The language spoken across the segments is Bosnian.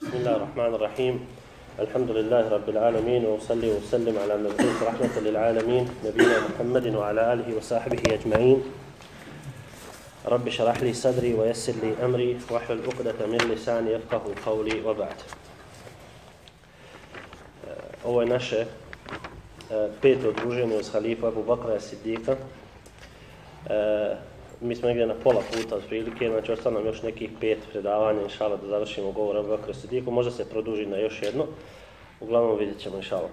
بسم الله الرحمن الرحيم. الحمد لله رب العالمين وصلي وسلم على المبعوث رحمة للعالمين نبينا محمد وعلى آله وصحبه أجمعين. رب شرح لي صدري ويسر لي أمري واحلل عقدة من لساني يفقه قولي وبعد. Ovo je naše peto druženje uz halifa Abu. Mi smo negdje na pola puta od prilike, znači ostalo nam još nekih pet predavanja, inšala, da završimo govor o Bakr Sidiku, možda se produži na još jedno, uglavnom vidjet ćemo, inšala.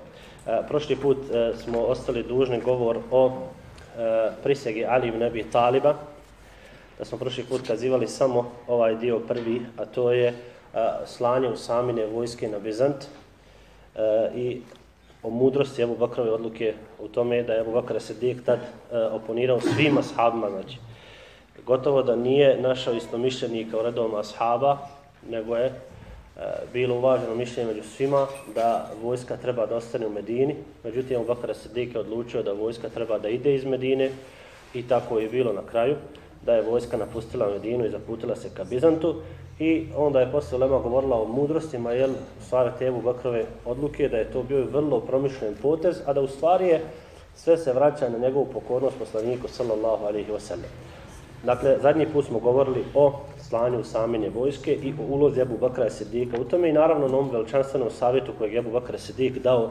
E, prošli put e, smo ostali dužni govor o e, prisegi Ali ibn Abi Taliba, da smo prošli put kazivali samo ovaj dio prvi, a to je e, slanje Usamine vojske na Bizant e, i o mudrosti Ebu Bakrove odluke u tome da je Ebu Bakr Sidik tad e, oponirao svima sahabima, znači gotovo da nije našao istomišljenika u redovima ashaba, nego je e, bilo uvaženo mišljenje među svima da vojska treba da ostane u Medini. Međutim, Bakara Siddik je odlučio da vojska treba da ide iz Medine i tako je bilo na kraju, da je vojska napustila Medinu i zaputila se ka Bizantu i onda je posle Lema govorila o mudrostima, jel, u stvari te Ebu Bakrove odluke, da je to bio vrlo promišljen potez, a da u stvari je sve se vraća na njegovu pokornost poslaniku sallallahu alaihi wasallam. Dakle, zadnji put smo govorili o slanju samenje vojske i o ulozi Ebu Bakra Sidika u tome i naravno na ovom veličanstvenom savjetu kojeg Ebu Bakra Sidik dao uh,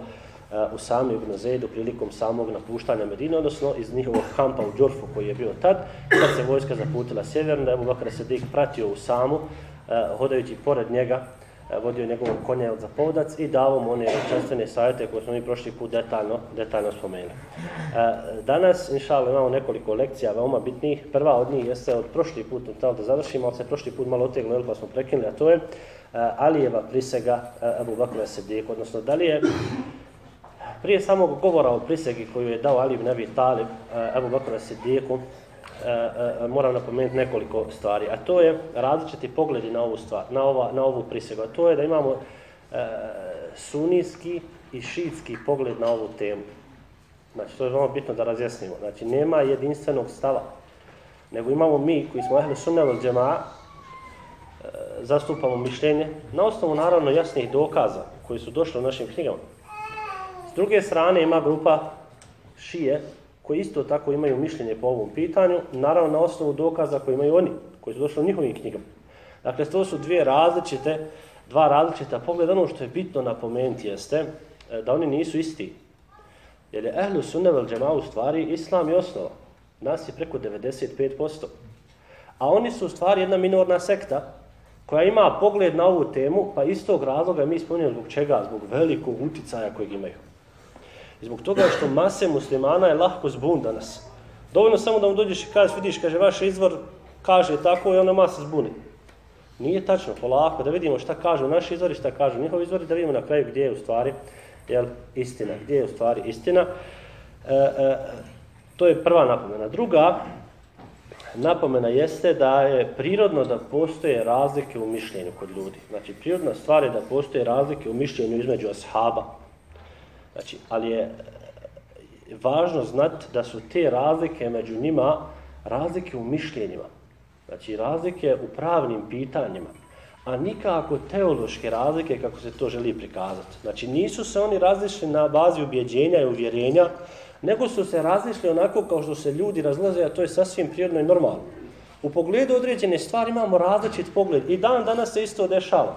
u sami ibn Zaidu prilikom samog napuštanja Medine, odnosno iz njihovog kampa u Đurfu koji je bio tad, kad se vojska zaputila sjeverno, da Ebu Bakra Sidik pratio u samu, uh, hodajući pored njega, E, vodio njegovog konja od zapovodac i davom mu one čestvene savjete koje smo mi prošli put detaljno, detaljno spomenuli. E, danas, inšalno, imamo nekoliko lekcija veoma bitnih. Prva od njih jeste od prošli put, tamo da završimo, ali se prošli put malo oteglo, pa smo prekinuli, a to je e, Alijeva prisega Abu Bakr Sedik, odnosno da li je prije samog govora o prisegi koju je dao Ali ibn Abi Talib Abu Bakr Sediku, E, e, moram napomenuti nekoliko stvari, a to je različiti pogledi na ovu stvar, na, ova, na ovu prisegu. A to je da imamo e, sunijski i šiitski pogled na ovu temu. Znači, to je veoma bitno da razjasnimo. Znači, nema jedinstvenog stava, nego imamo mi koji smo ehli sunna džema'a, džema, e, zastupamo mišljenje na osnovu naravno jasnih dokaza koji su došli u našim knjigama. S druge strane ima grupa šije koji isto tako imaju mišljenje po ovom pitanju, naravno na osnovu dokaza koji imaju oni, koji su došli u njihovim knjigama. Dakle, to su dvije različite, dva različita pogleda. Ono što je bitno napomenuti jeste e, da oni nisu isti. Jer je ehlu sunne vel džema u stvari islam i osnova. Nas je preko 95%. A oni su u stvari jedna minorna sekta koja ima pogled na ovu temu, pa istog razloga mi spominjamo zbog čega, zbog velikog uticaja kojeg imaju. I zbog toga što mase muslimana je lahko zbun danas. Dovoljno samo da mu dođeš i kažeš, vidiš, kaže, vaš izvor kaže tako i ona masa zbuni. Nije tačno, polako, da vidimo šta kažu naši izvori, šta kažu njihovi izvori, da vidimo na kraju gdje je u stvari jel, istina, gdje je u stvari istina. E, e, to je prva napomena. Druga napomena jeste da je prirodno da postoje razlike u mišljenju kod ljudi. Znači, prirodna stvar je da postoje razlike u mišljenju između ashaba, Znači, ali je e, važno znati da su te razlike među njima razlike u mišljenjima. Znači, razlike u pravnim pitanjima, a nikako teološke razlike kako se to želi prikazati. Znači, nisu se oni različili na bazi ubjeđenja i uvjerenja, nego su se različili onako kao što se ljudi razlaze, a to je sasvim prirodno i normalno. U pogledu određene stvari imamo različit pogled. I dan danas se isto dešava.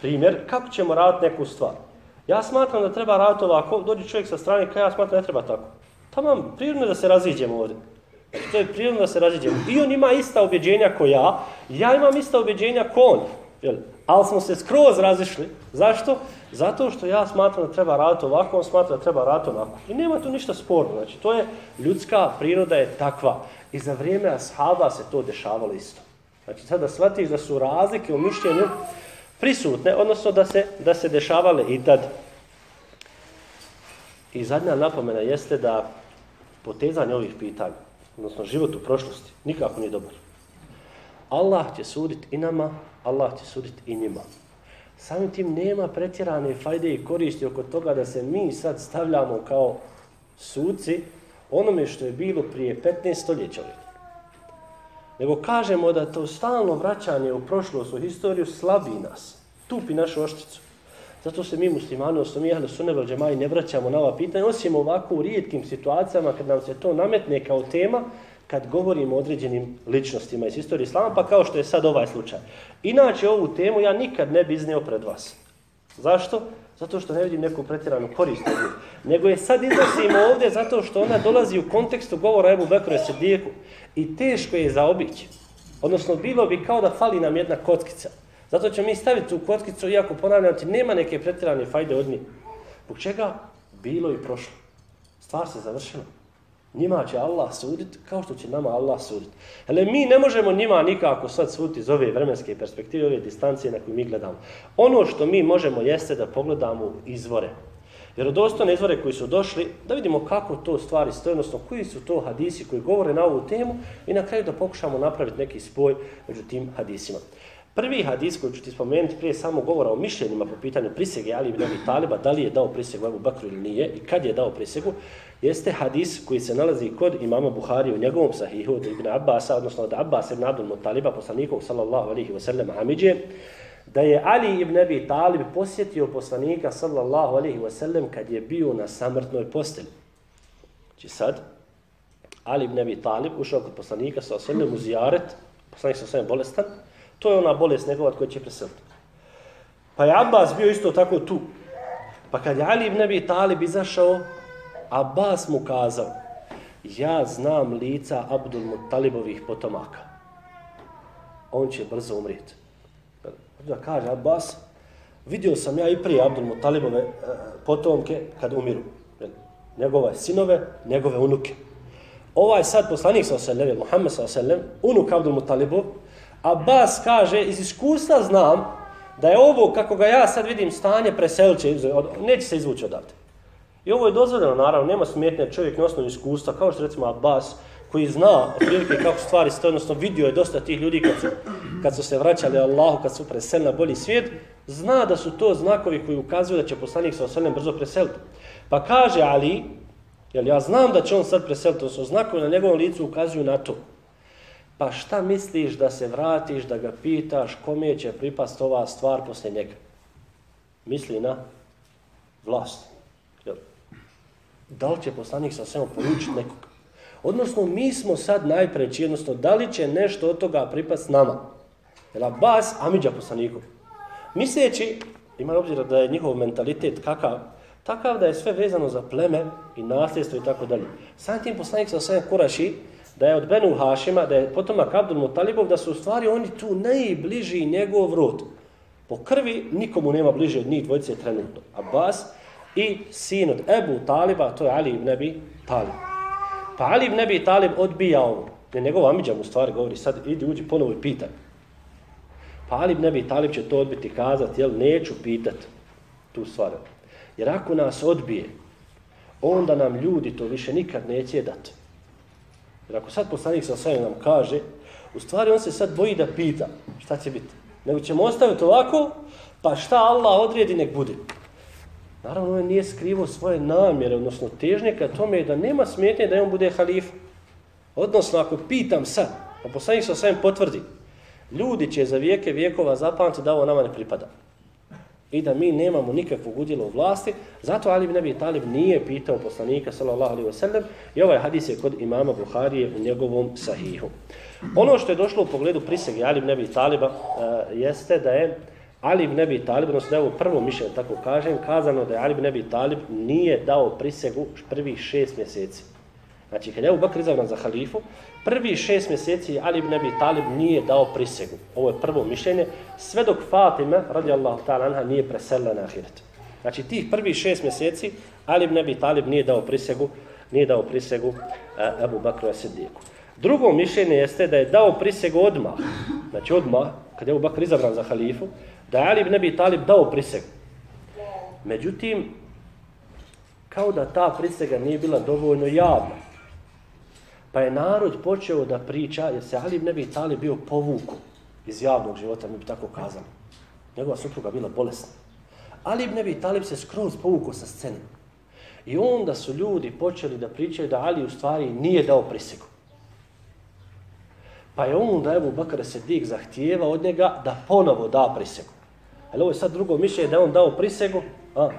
Primjer, kako ćemo raditi neku stvar? Ja smatram da treba raditi ovako, dođe čovjek sa strane, kaže ja smatram da ne treba tako. Tamam, prirodno da se raziđemo ovdje. Znači, to je prirodno da se raziđemo. I on ima ista objeđenja ko ja, ja imam ista objeđenja ko on. Jel? Ali smo se skroz razišli. Zašto? Zato što ja smatram da treba raditi ovako, on smatra da treba raditi ovako. I nema tu ništa sporno. Znači, to je ljudska priroda je takva. I za vrijeme ashaba se to dešavalo isto. Znači, sada shvatiš da su razlike u mišljenju prisutne, odnosno da se, da se dešavale i tad. I zadnja napomena jeste da potezanje ovih pitanja, odnosno život u prošlosti, nikako nije dobar. Allah će suditi i nama, Allah će suditi i njima. Samim tim nema pretjerane fajde i koristi oko toga da se mi sad stavljamo kao suci onome što je bilo prije 15 stoljeća nego kažemo da to stalno vraćanje u prošlost, u historiju, slabi nas. Tupi našu oštricu. Zato se mi muslimani, odnosno mi ahli sunne vel džemaj ne vraćamo na ova pitanja, osim ovako u rijetkim situacijama kad nam se to nametne kao tema, kad govorimo o određenim ličnostima iz istorije islama, pa kao što je sad ovaj slučaj. Inače, ovu temu ja nikad ne bi izneo pred vas. Zašto? Zato što ne vidim neku pretjeranu korist od nje. Nego je sad iznosimo ovdje zato što ona dolazi u kontekstu govora Ebu Bekru Sedijeku i teško je zaobići. Odnosno, bilo bi kao da fali nam jedna kockica. Zato ćemo mi staviti tu kockicu, iako ponavljam ti, nema neke pretjerane fajde od nje. Bog čega? Bilo i prošlo. Stvar se završila. Njima će Allah suditi kao što će nama Allah suditi. Hele, mi ne možemo njima nikako sad suditi iz ove vremenske perspektive, ove distancije na koju mi gledamo. Ono što mi možemo jeste da pogledamo izvore. Vjerodostojne izvore koji su došli, da vidimo kako to stvari stoje, odnosno koji su to hadisi koji govore na ovu temu i na kraju da pokušamo napraviti neki spoj među tim hadisima. Prvi hadis koji ću ti spomenuti prije samo govora o mišljenjima po pitanju prisege Ali ibn Abi Taliba, da li je dao prisegu Ebu Bakru ili nije i kad je dao prisegu, jeste hadis koji se nalazi kod imama Buhari u njegovom sahihu od Ibn Abbasa, odnosno od Abbas ibn Abdul Mutaliba, poslanikov sallallahu alihi wasallam Amidje, da je Ali ibn Abi Talib posjetio poslanika sallallahu alihi wasallam kad je bio na samrtnoj posteli. Znači sad, Ali ibn Abi Talib ušao kod poslanika sallallahu alihi wasallam u zijaret, poslanik sallallahu alihi wasallam bolestan, To je ona bolest njegova koja će preseliti. Pa je Abbas bio isto tako tu. Pa kad je Ali ibn Abi Talib izašao, Abbas mu kazao, ja znam lica Abdul Mutalibovih potomaka. On će brzo umrijeti. Da kaže Abbas, vidio sam ja i prije Abdul Mutalibove e, potomke kad umiru. Njegove sinove, njegove unuke. Ovaj sad poslanik sa oselem, Muhammed sa oselem, unuk Abdul Mutalibov, Abbas kaže, iz iskustva znam da je ovo, kako ga ja sad vidim, stanje preselče, neće se izvući odavde. I ovo je dozvoljeno, naravno, nema smjetne čovjek na osnovu iskustva, kao što recimo Abbas, koji zna otprilike kako stvari stoje, odnosno vidio je dosta tih ljudi kad su, kad su se vraćali Allahu, kad su preselili na bolji svijet, zna da su to znakovi koji ukazuju da će poslanik sa oselem brzo preseliti. Pa kaže Ali, jel ja znam da će on sad preseliti, to su znakovi na njegovom licu ukazuju na to pa šta misliš da se vratiš, da ga pitaš kome će pripast ova stvar poslije njega? Misli na vlast. Da li će poslanik sa svema poručiti nekoga? Odnosno, mi smo sad najpreći, odnosno, da li će nešto od toga pripast nama? Jel Abbas, Amidža poslaniku. Misleći, ima obzira da je njihov mentalitet kakav, takav da je sve vezano za pleme i nasljedstvo i tako dalje. Sam tim poslanik sa svema kuraši, da je od Benu Hašima, da je potomak Abdul Mutalibov, da su u stvari oni tu najbliži njegov rod. Po krvi nikomu nema bliže od njih dvojice trenutno. Abbas i sin od Ebu Taliba, to je Ali ibn Abi Talib. Pa Ali ibn Abi Talib odbija ovo. Ne njegov amiđa mu stvari govori, sad idi uđi ponovo i pitaj. Pa Ali ibn Abi Talib će to odbiti kazati, jel neću pitat tu stvar. Jer ako nas odbije, onda nam ljudi to više nikad neće dati. Jer ako sad poslanik sa sve nam kaže, u stvari on se sad boji da pita šta će biti. Nego ćemo ostaviti ovako, pa šta Allah odredi nek bude. Naravno, on nije skrivo svoje namjere, odnosno težnje ka tome da nema smetnje da on bude halif. Odnosno, ako pitam sad, a poslanik sa sve potvrdi, ljudi će za vijeke vijekova zapamati da ovo nama ne pripada i da mi nemamo nikakvog udjela u vlasti, zato Ali ibn Abi Talib nije pitao poslanika sallallahu alaihi wasallam i ovaj hadis je kod imama Buharije u njegovom sahihu. Ono što je došlo u pogledu prisege Ali ibn Abi Taliba uh, jeste da je Ali ibn Abi Talib, odnosno da je ovo prvo mišljenje, tako kažem, kazano da je Ali ibn Abi Talib nije dao prisegu prvih šest mjeseci. Znači, kad je Abu Bakr izabran za halifu, prvi šest mjeseci Ali ibn Abi Talib nije dao prisegu. Ovo je prvo mišljenje, sve dok Fatima, radijallahu ta'ala anha, nije preselila na ahiret. Znači, tih prvi šest mjeseci Ali ibn Abi Talib nije dao prisegu, nije dao prisegu e, Abu Bakru Asidijeku. Drugo mišljenje jeste da je dao prisegu odmah, znači odmah, kad je Abu Bakr izabran za halifu, da je Ali ibn Abi Talib dao prisegu. Međutim, kao da ta prisega nije bila dovoljno javna. Pa je narod počeo da priča, jer se Ali ne bi Talib bio povuku iz javnog života, mi bi tako kazali. Njegova supruga bila bolesna. Ali ne bi Talib se skroz povuku sa scene. I onda su ljudi počeli da pričaju da Ali u stvari nije dao prisegu. Pa je onda Ebu Bakr Sedik zahtijeva od njega da ponovo da prisegu. Ali ovo je sad drugo mišljenje da je on dao prisegu. A,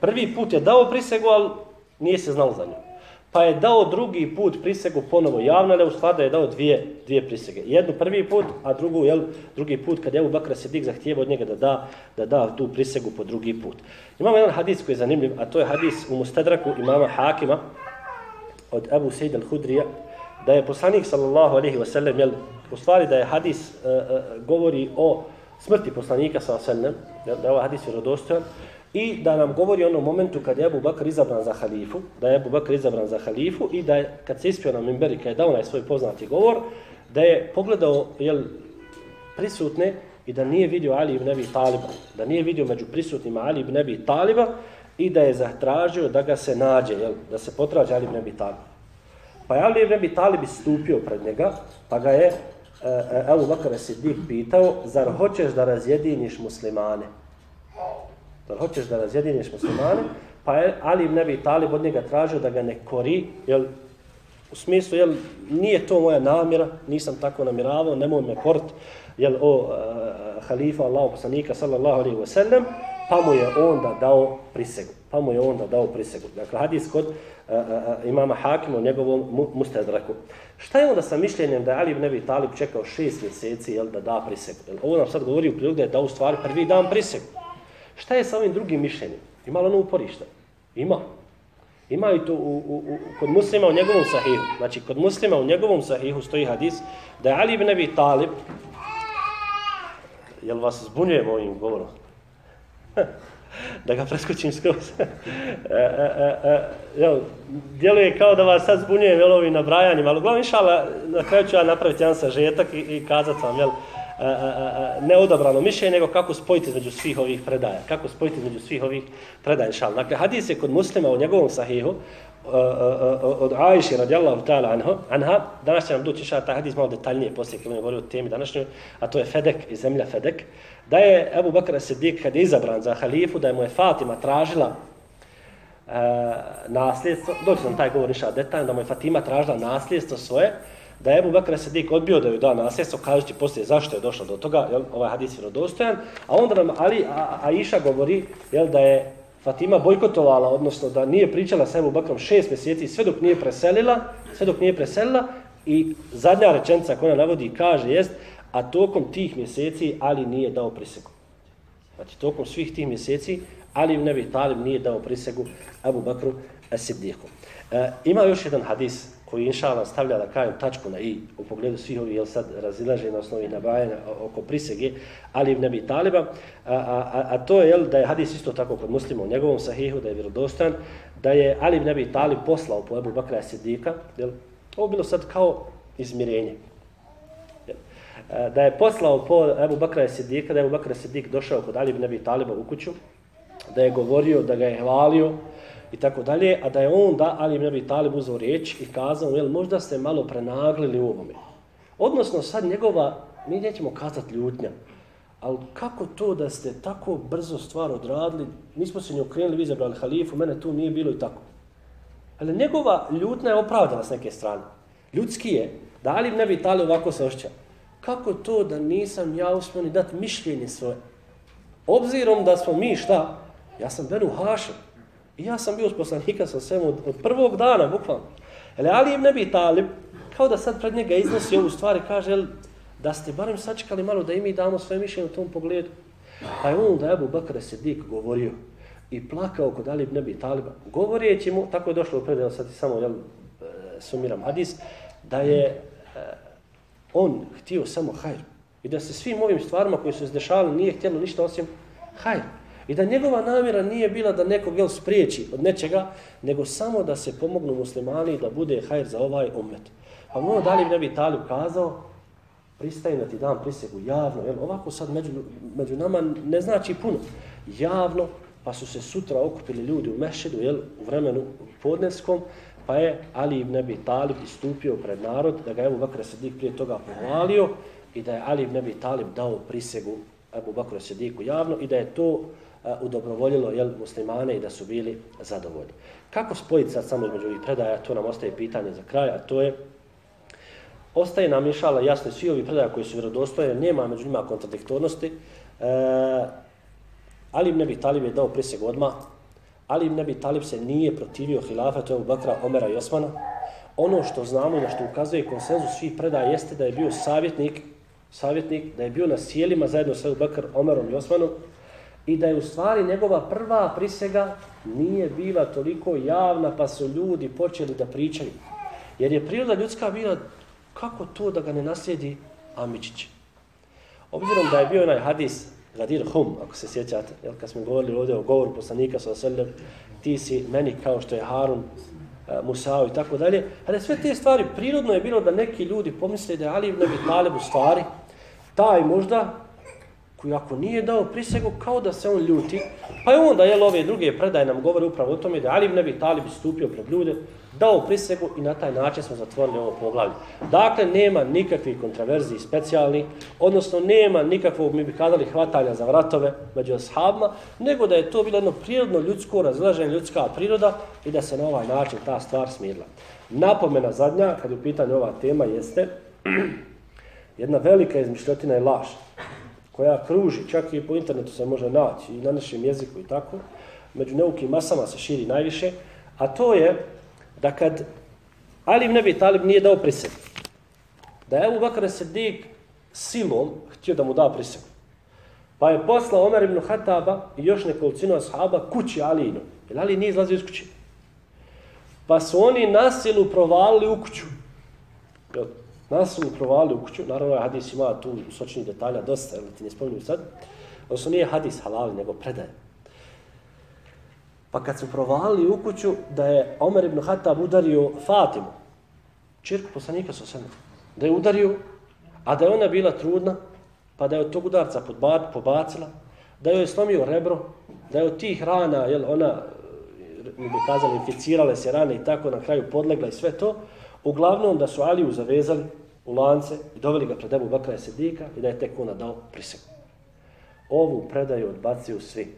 prvi put je dao prisegu, ali nije se znao za njega. Pa je dao drugi put prisegu ponovo javno, ali u stvari da je dao dvije, dvije prisege. Jednu prvi put, a drugu, jel, drugi put kad je Ebu Bakra Sidik zahtijeva od njega da da, da da tu prisegu po drugi put. Imamo jedan hadis koji je zanimljiv, a to je hadis u Mustadraku imama Hakima od Ebu Sejid al-Hudrija, da je poslanik sallallahu alaihi wasallam, jel, u stvari da je hadis uh, uh, govori o smrti poslanika sallallahu alaihi wasallam, da je ovaj hadis vjerodostojan, i da nam govori onom momentu kad je Abu Bakr izabran za halifu, da je Abu Bakr izabran za halifu i da je, kad se ispio na Mimberi, kad je dao onaj svoj poznati govor, da je pogledao jel, prisutne i da nije vidio Ali ibn Abi Taliba, da nije vidio među prisutnima Ali ibn Abi Taliba i da je zatražio da ga se nađe, jel, da se potrađe Ali ibn Abi Taliba. Pa je Ali ibn Abi Talib stupio pred njega, pa ga je e, e, Ebu Bakr Siddiq pitao, zar hoćeš da razjediniš muslimane? Da hoćeš da razjediniš muslimane? Pa je Ali ibn Abi Talib od njega tražio da ga ne kori, jel, u smislu, jel, nije to moja namjera, nisam tako namiravao, nemoj me kort, jel, o uh, halifa Allahu poslanika sallallahu alaihi wa sallam, pa mu je onda dao prisegu. Pa mu je onda dao prisegu. Dakle, hadis kod uh, uh, imama Hakima u njegovom mu. Šta je onda sa mišljenjem da je Ali ibn Abi Talib čekao šest mjeseci jel, da da prisegu? Jel, ovo nam sad govori u prilog da je dao u stvari prvi dan prisegu. Šta je sa ovim drugim mišljenjem? Ima li ono uporišta? Ima. Ima i to u, u, u, kod muslima u njegovom sahihu. Znači, kod muslima u njegovom sahihu stoji hadis da je Ali ibn Abi Talib Jel vas zbunjujem ovim govorom? da ga preskočim skroz. E, e, e, e, jel, djeluje kao da vas sad zbunjujem jel, ovim nabrajanjima, ali uglavnom inšala, na kraju ću ja napraviti jedan sažetak i, i kazat vam, jel, neodabrano mišljenje, nego kako spojiti između svih ovih predaja. Kako spojiti između svih ovih predaja, inšal. Dakle, hadis je kod muslima u njegovom sahihu, od Ajše radijallahu ta'ala anha, anha, danas će nam doći šta taj hadis malo detaljnije poslije kada govorio o temi današnjoj, a to je Fedek i zemlja Fedek, da je Ebu Bakr Siddiq kad je izabran za halifu, da je mu je Fatima tražila e, nasljedstvo, doći nam taj govor niša detaljno, da mu je Fatima tražila nasljedstvo svoje, da je Ebu Bekra Sadik odbio da ju da nasljedstvo, kažući poslije zašto je došlo do toga, jel, ovaj hadis je rodostojan, a onda nam Ali, a, Aisha govori jel, da je Fatima bojkotovala, odnosno da nije pričala sa Ebu Bakrom šest mjeseci, sve dok nije preselila, sve dok nije preselila, i zadnja rečenica koja navodi kaže jest, a tokom tih mjeseci Ali nije dao prisegu. Znači, tokom svih tih mjeseci Ali ibn Abi Talib nije dao prisegu Abu Bakru Siddiqu. E, ima još jedan hadis koji inšala stavlja da kajem tačku na i u pogledu svih ovih, jel sad razilaže na osnovi nabajanja oko prisege Ali ibn Abi Taliba, a, a, a to je jel, da je hadis isto tako kod muslima u njegovom sahihu, da je vjerodostan, da je Ali ibn Abi Talib poslao po Ebu Bakra Sidika, jel, ovo bilo sad kao izmirenje. Jel, da je poslao po Ebu Bakra Sidika, da je Ebu Bakra Sidik došao kod Ali ibn Abi Taliba u kuću, da je govorio, da ga je hvalio, i tako dalje, a da je on da Ali ibn Abi Talib uzeo riječ i kazao, jel, možda ste malo prenaglili u ovome. Odnosno, sad njegova, mi nećemo kazati ljutnja, ali kako to da ste tako brzo stvar odradili, nismo se ni okrenuli, vi izabrali halifu, mene tu nije bilo i tako. Ali njegova ljutnja je opravdana s neke strane. Ljudski je, da Ali ibn Abi Talib ovako se ošća. Kako to da nisam ja uspio ni dati mišljenje svoje? Obzirom da smo mi šta? Ja sam Benu Hašem. I ja sam bio s poslanika sa svem od, od prvog dana, bukvalno. Ali Ali im ne bi talib, kao da sad pred njega iznosi ovu stvar i kaže, el, da ste barem sačekali malo da i mi damo svoje mišljenje u tom pogledu. Pa je on da Ebu Bakr Sedik govorio i plakao kod Ali ibn Abi Taliba. Govorijeći mu, tako je došlo u predaju, sad samo jel, e, sumiram hadis, da je e, on htio samo hajr. I da se svim ovim stvarima koje su izdešavali nije htjelo ništa osim hajr. I da njegova namjera nije bila da nekog jel spriječi od nečega, nego samo da se pomognu muslimani da bude hajr za ovaj ummet. Pa mu da li ne bi Talib kazao, pristaje na ti dan prisegu javno, jel, ovako sad među, među nama ne znači puno. Javno, pa su se sutra okupili ljudi u Mešedu, jel, u vremenu podneskom, pa je Ali ibn Abi Talib istupio pred narod, da ga Ebu Bakr Sedik prije toga pohvalio i da je Ali ibn Abi Talib dao prisegu Ebu Bakr Sediku javno i da je to udobrovoljilo jel, muslimane i da su bili zadovoljni. Kako spojiti sad samo između ovih predaja, to nam ostaje pitanje za kraj, a to je ostaje nam išala jasno svi ovi predaja koji su vjerodostojni, nema među njima kontradiktornosti. E, Ali ibn Abi Talib je dao priseg odmah, Ali ibn Abi Talib se nije protivio hilafetu Ebu Bakra, Omera i Osmana. Ono što znamo i na što ukazuje konsenzus svih predaja jeste da je bio savjetnik, savjetnik da je bio na sjelima zajedno sa Ebu Bakr, Omerom i Osmanom i da je u stvari njegova prva prisega nije bila toliko javna pa su ljudi počeli da pričaju. Jer je priroda ljudska bila kako to da ga ne naslijedi Amičić. Obzirom da je bio onaj hadis Gadir Hum, ako se sjećate, jel, kad smo govorili ovdje o govoru poslanika sa Selem, ti si meni kao što je Harun, e, Musao i tako dalje. Ali sve te stvari, prirodno je bilo da neki ljudi pomisle da je Ali ibn Abi Talib u stvari, taj možda, koji ako nije dao prisegu, kao da se on ljuti, pa je onda, jel, ove druge predaje nam govore upravo o tome da Ali ibn Abi Talib stupio pred ljude, dao prisegu i na taj način smo zatvorili ovo poglavlje. Dakle, nema nikakvih kontraverziji specijalnih, odnosno nema nikakvog, mi bi kadali, hvatanja za vratove među ashabima, nego da je to bilo jedno prirodno ljudsko razlaženje, ljudska priroda i da se na ovaj način ta stvar smirila. Napomena zadnja, kad je u pitanju ova tema, jeste jedna velika izmišljotina je laž, koja kruži, čak i po internetu se može naći i na našem jeziku i tako, među neukim masama se širi najviše, a to je da kad Ali ibn Abi Talib nije dao prisegu, da je Abu Bakr Siddiq silom htio da mu da prisegu, pa je poslao Omer ibn Hataba i još nekolicinu ashaba kući Alinu, jer Ali nije izlazio iz kuće. Pa su oni nasilu provalili u kuću. Nas su mi provali u kuću, naravno je hadis ima tu sočnih detalja dosta, ali ti ne spominju sad. Odnosno nije hadis halali, nego predaje. Pa kad su provali u kuću da je Omer ibn Hatab udario Fatimu, čirku poslanika sa sve, da je udario, a da je ona bila trudna, pa da je od tog udarca pobacila, da joj je slomio rebro, da je od tih rana, jel, ona, e, mi bi kazali, inficirale se rane i tako na kraju podlegla i sve to, uglavnom da su Aliju zavezali u lance i doveli ga pred Ebu Bakra i Sedika i da je tek ona dao prisegu. Ovu predaju odbacio svi.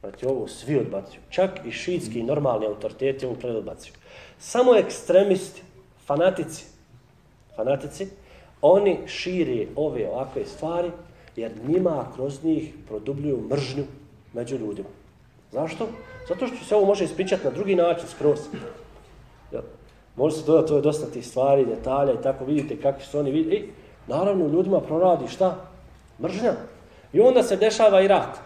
Znači ovo svi odbacuju. Čak i šiitski normalni autoriteti ovu predodbacuju. Samo ekstremisti, fanatici, fanatici, oni širi ove ovakve stvari jer njima kroz njih produbljuju mržnju među ljudima. Zašto? Zato što se ovo može ispričati na drugi način, skroz. Može se dodati, to je dosta tih stvari, detalja i tako vidite kakvi su oni vidi. I naravno ljudima proradi šta? Mržnja. I onda se dešava i rat.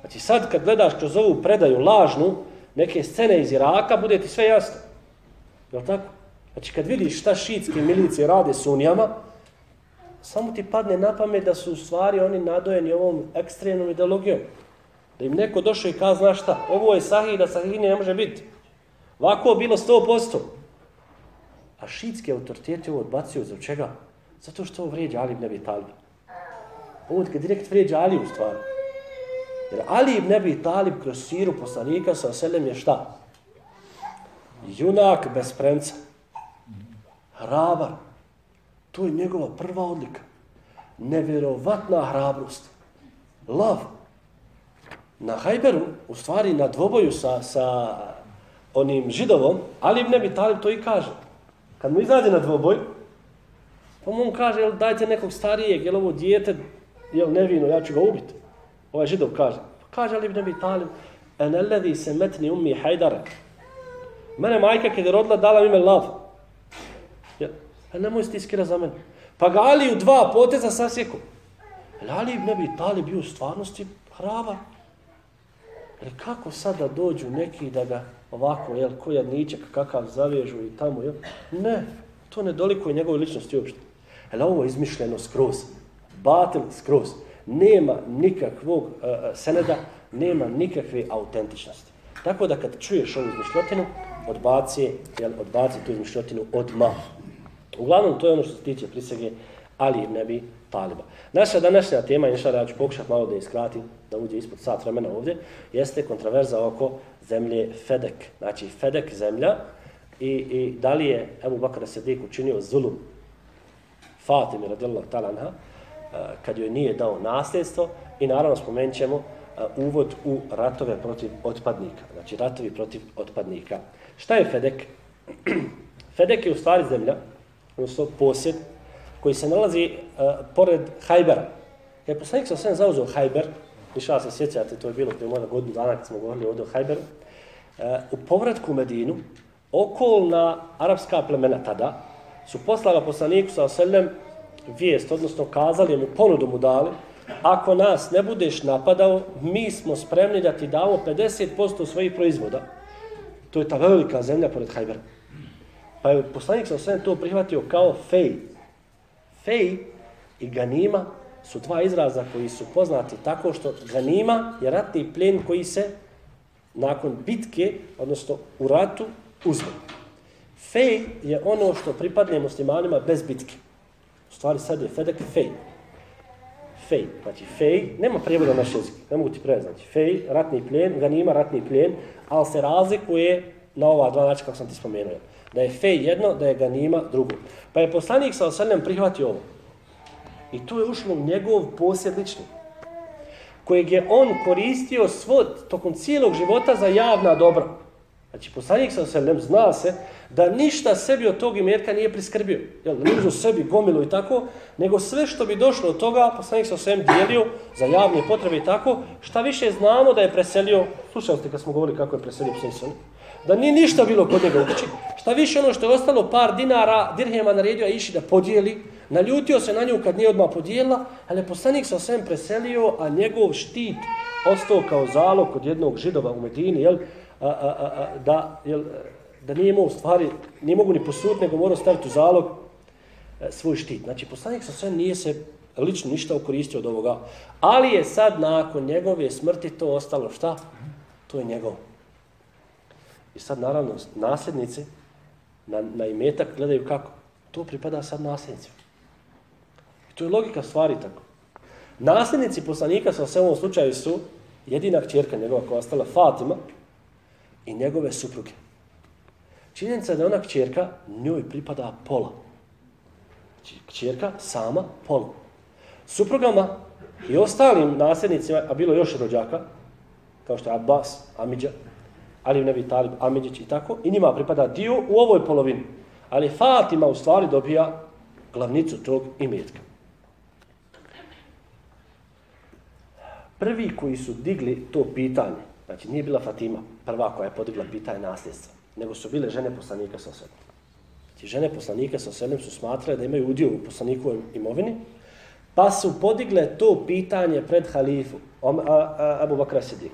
Znači sad kad gledaš kroz ovu predaju lažnu, neke scene iz Iraka, bude ti sve jasno. Je li tako? Znači kad vidiš šta šiitske milicije rade s unijama, samo ti padne na pamet da su u stvari oni nadojeni ovom ekstremnom ideologijom. Da im neko došao i kaže, znaš šta, ovo je sahih, da sahih ne može biti. Ovako bilo 100%. A šitske autoriteti ovo odbacio za čega? Zato što ovo vrijeđa Ali ibn Abi Talib. Ovo je direkt vrijeđa Ali u stvari. Jer Ali ibn Abi Talib kroz siru poslanika sa oselem je šta? Junak bez premca. Hrabar. To je njegova prva odlika. Nevjerovatna hrabrost. Lav. Na Hajberu, u stvari na dvoboju sa, sa onim židovom, Ali ibn Abi Talib to i kaže. Kad mu izađe na dvoboj, pa mu on kaže, jel, dajte nekog starijeg, jel ovo dijete, jel nevino, ja ću ga ubiti. Ovaj židov kaže. Pa kaže Ali ibn Abi Talib, en alladhi samatni ummi Hajdara. Mene majka kad je rodila dala ime Lav. Ja, a nemoj stiskira za mene. Pa ga Ali u dva poteza sasjeku. Ali ibn Abi Talib bio u stvarnosti hrava. Jer kako sad da dođu neki da ga ovako, jel, ko jadničak, kakav zavežu i tamo, jel? Ne, to ne dolikuje njegove ličnosti uopšte. Jel, ovo je izmišljeno skroz. Batil skroz nema nikakvog uh, seneda, nema nikakve autentičnosti. Tako da kad čuješ ovu izmišljotinu, odbaci, jel, odbaci tu izmišljotinu odmah. Uglavnom, to je ono što se tiče prisege Ali ibn Abi Taliba. Naša današnja tema, inša da ja ću pokušati malo da iskratim, da uđe ispod sat vremena ovdje, jeste kontraverza oko zemlje Fedek. Znači, Fedek zemlja i, i da li je Ebu Bakr Sedik učinio zulum Fatimi radijallahu ta'ala anha, uh, kad joj nije dao nasljedstvo i naravno spomenut ćemo uh, uvod u ratove protiv otpadnika. Znači ratovi protiv otpadnika. Šta je Fedek? Fedek je u stvari zemlja, odnosno posjed, koji se nalazi uh, pored Hajbera. Jer poslanik sam sve zauzeo Hajber, Mišao se sjećate, to je bilo prije možda godinu dana kad smo govorili ovdje o Hajberu. E, u povratku u Medinu, okolna arapska plemena tada su poslala poslaniku sa oseljem vijest, odnosno kazali mu, ponudu mu dali, ako nas ne budeš napadao, mi smo spremni da ti damo 50% svojih proizvoda. To je ta velika zemlja pored Hajbera. Pa je poslanik sa oseljem to prihvatio kao fej. Fej i ganima su dva izraza koji su poznati tako što ganima je ratni plen koji se nakon bitke, odnosno u ratu, uzme. Fej je ono što pripadne muslimanima bez bitke. U stvari sad je fedek fej. Fej. Znači fej, nema prijevoda na naš jezik, ne mogu ti prevesti. Znači fej, ratni plen, ganima, ratni plen, ali se razlikuje na ova dva načina kako sam ti spomenuo. Da je fej jedno, da je ganima drugo. Pa je poslanik sa osadnjem prihvatio ovo. I to je ušlo u njegov posjed lični, kojeg je on koristio svod tokom cijelog života za javna dobra. Znači, poslanik sa selem zna se da ništa sebi od tog imetka nije priskrbio. Jel, da uzu sebi gomilu i tako, nego sve što bi došlo od toga, poslanik sa selem dijelio za javne potrebe i tako, šta više znamo da je preselio, slušali ste kad smo govorili kako je preselio poslanik da nije ništa bilo kod njega ući. Šta više ono što je ostalo par dinara, dirhema naredio, a iši da podijeli, Naljutio se na nju kad nije odmah podijela, ali je poslanik sa svem preselio, a njegov štit ostao kao zalog kod jednog židova u Medini, jel, a, a, a, da, jel, da nije imao stvari, nije mogu ni posut, nego morao staviti u zalog e, svoj štit. Znači, poslanik sa svem nije se lično ništa ukoristio od ovoga, ali je sad nakon njegove smrti to ostalo šta? To je njegov. I sad, naravno, nasljednici na, na imetak gledaju kako. To pripada sad nasljednicima. To je logika stvari tako. Nasljednici poslanika sa sve ovom slučaju su jedina čerka njegova koja ostala Fatima i njegove supruge. Činjenica je da ona čerka njoj pripada pola. Znači, čerka sama pola. Suprugama i ostalim nasljednicima, a bilo još rođaka, kao što je Abbas, Amidža, Ali ibn Abi Talib, Amidžić i tako, i njima pripada dio u ovoj polovini. Ali Fatima u stvari dobija glavnicu tog imetka. Prvi koji su digli to pitanje, znači nije bila Fatima prva koja je podigla pitanje nasljedstva, nego su bile žene poslanika sa osrednjom. Znači žene poslanika sa osrednjom su smatrale da imaju udio u poslanikovoj imovini, pa su podigle to pitanje pred halifu, Abu Bakra Sidik.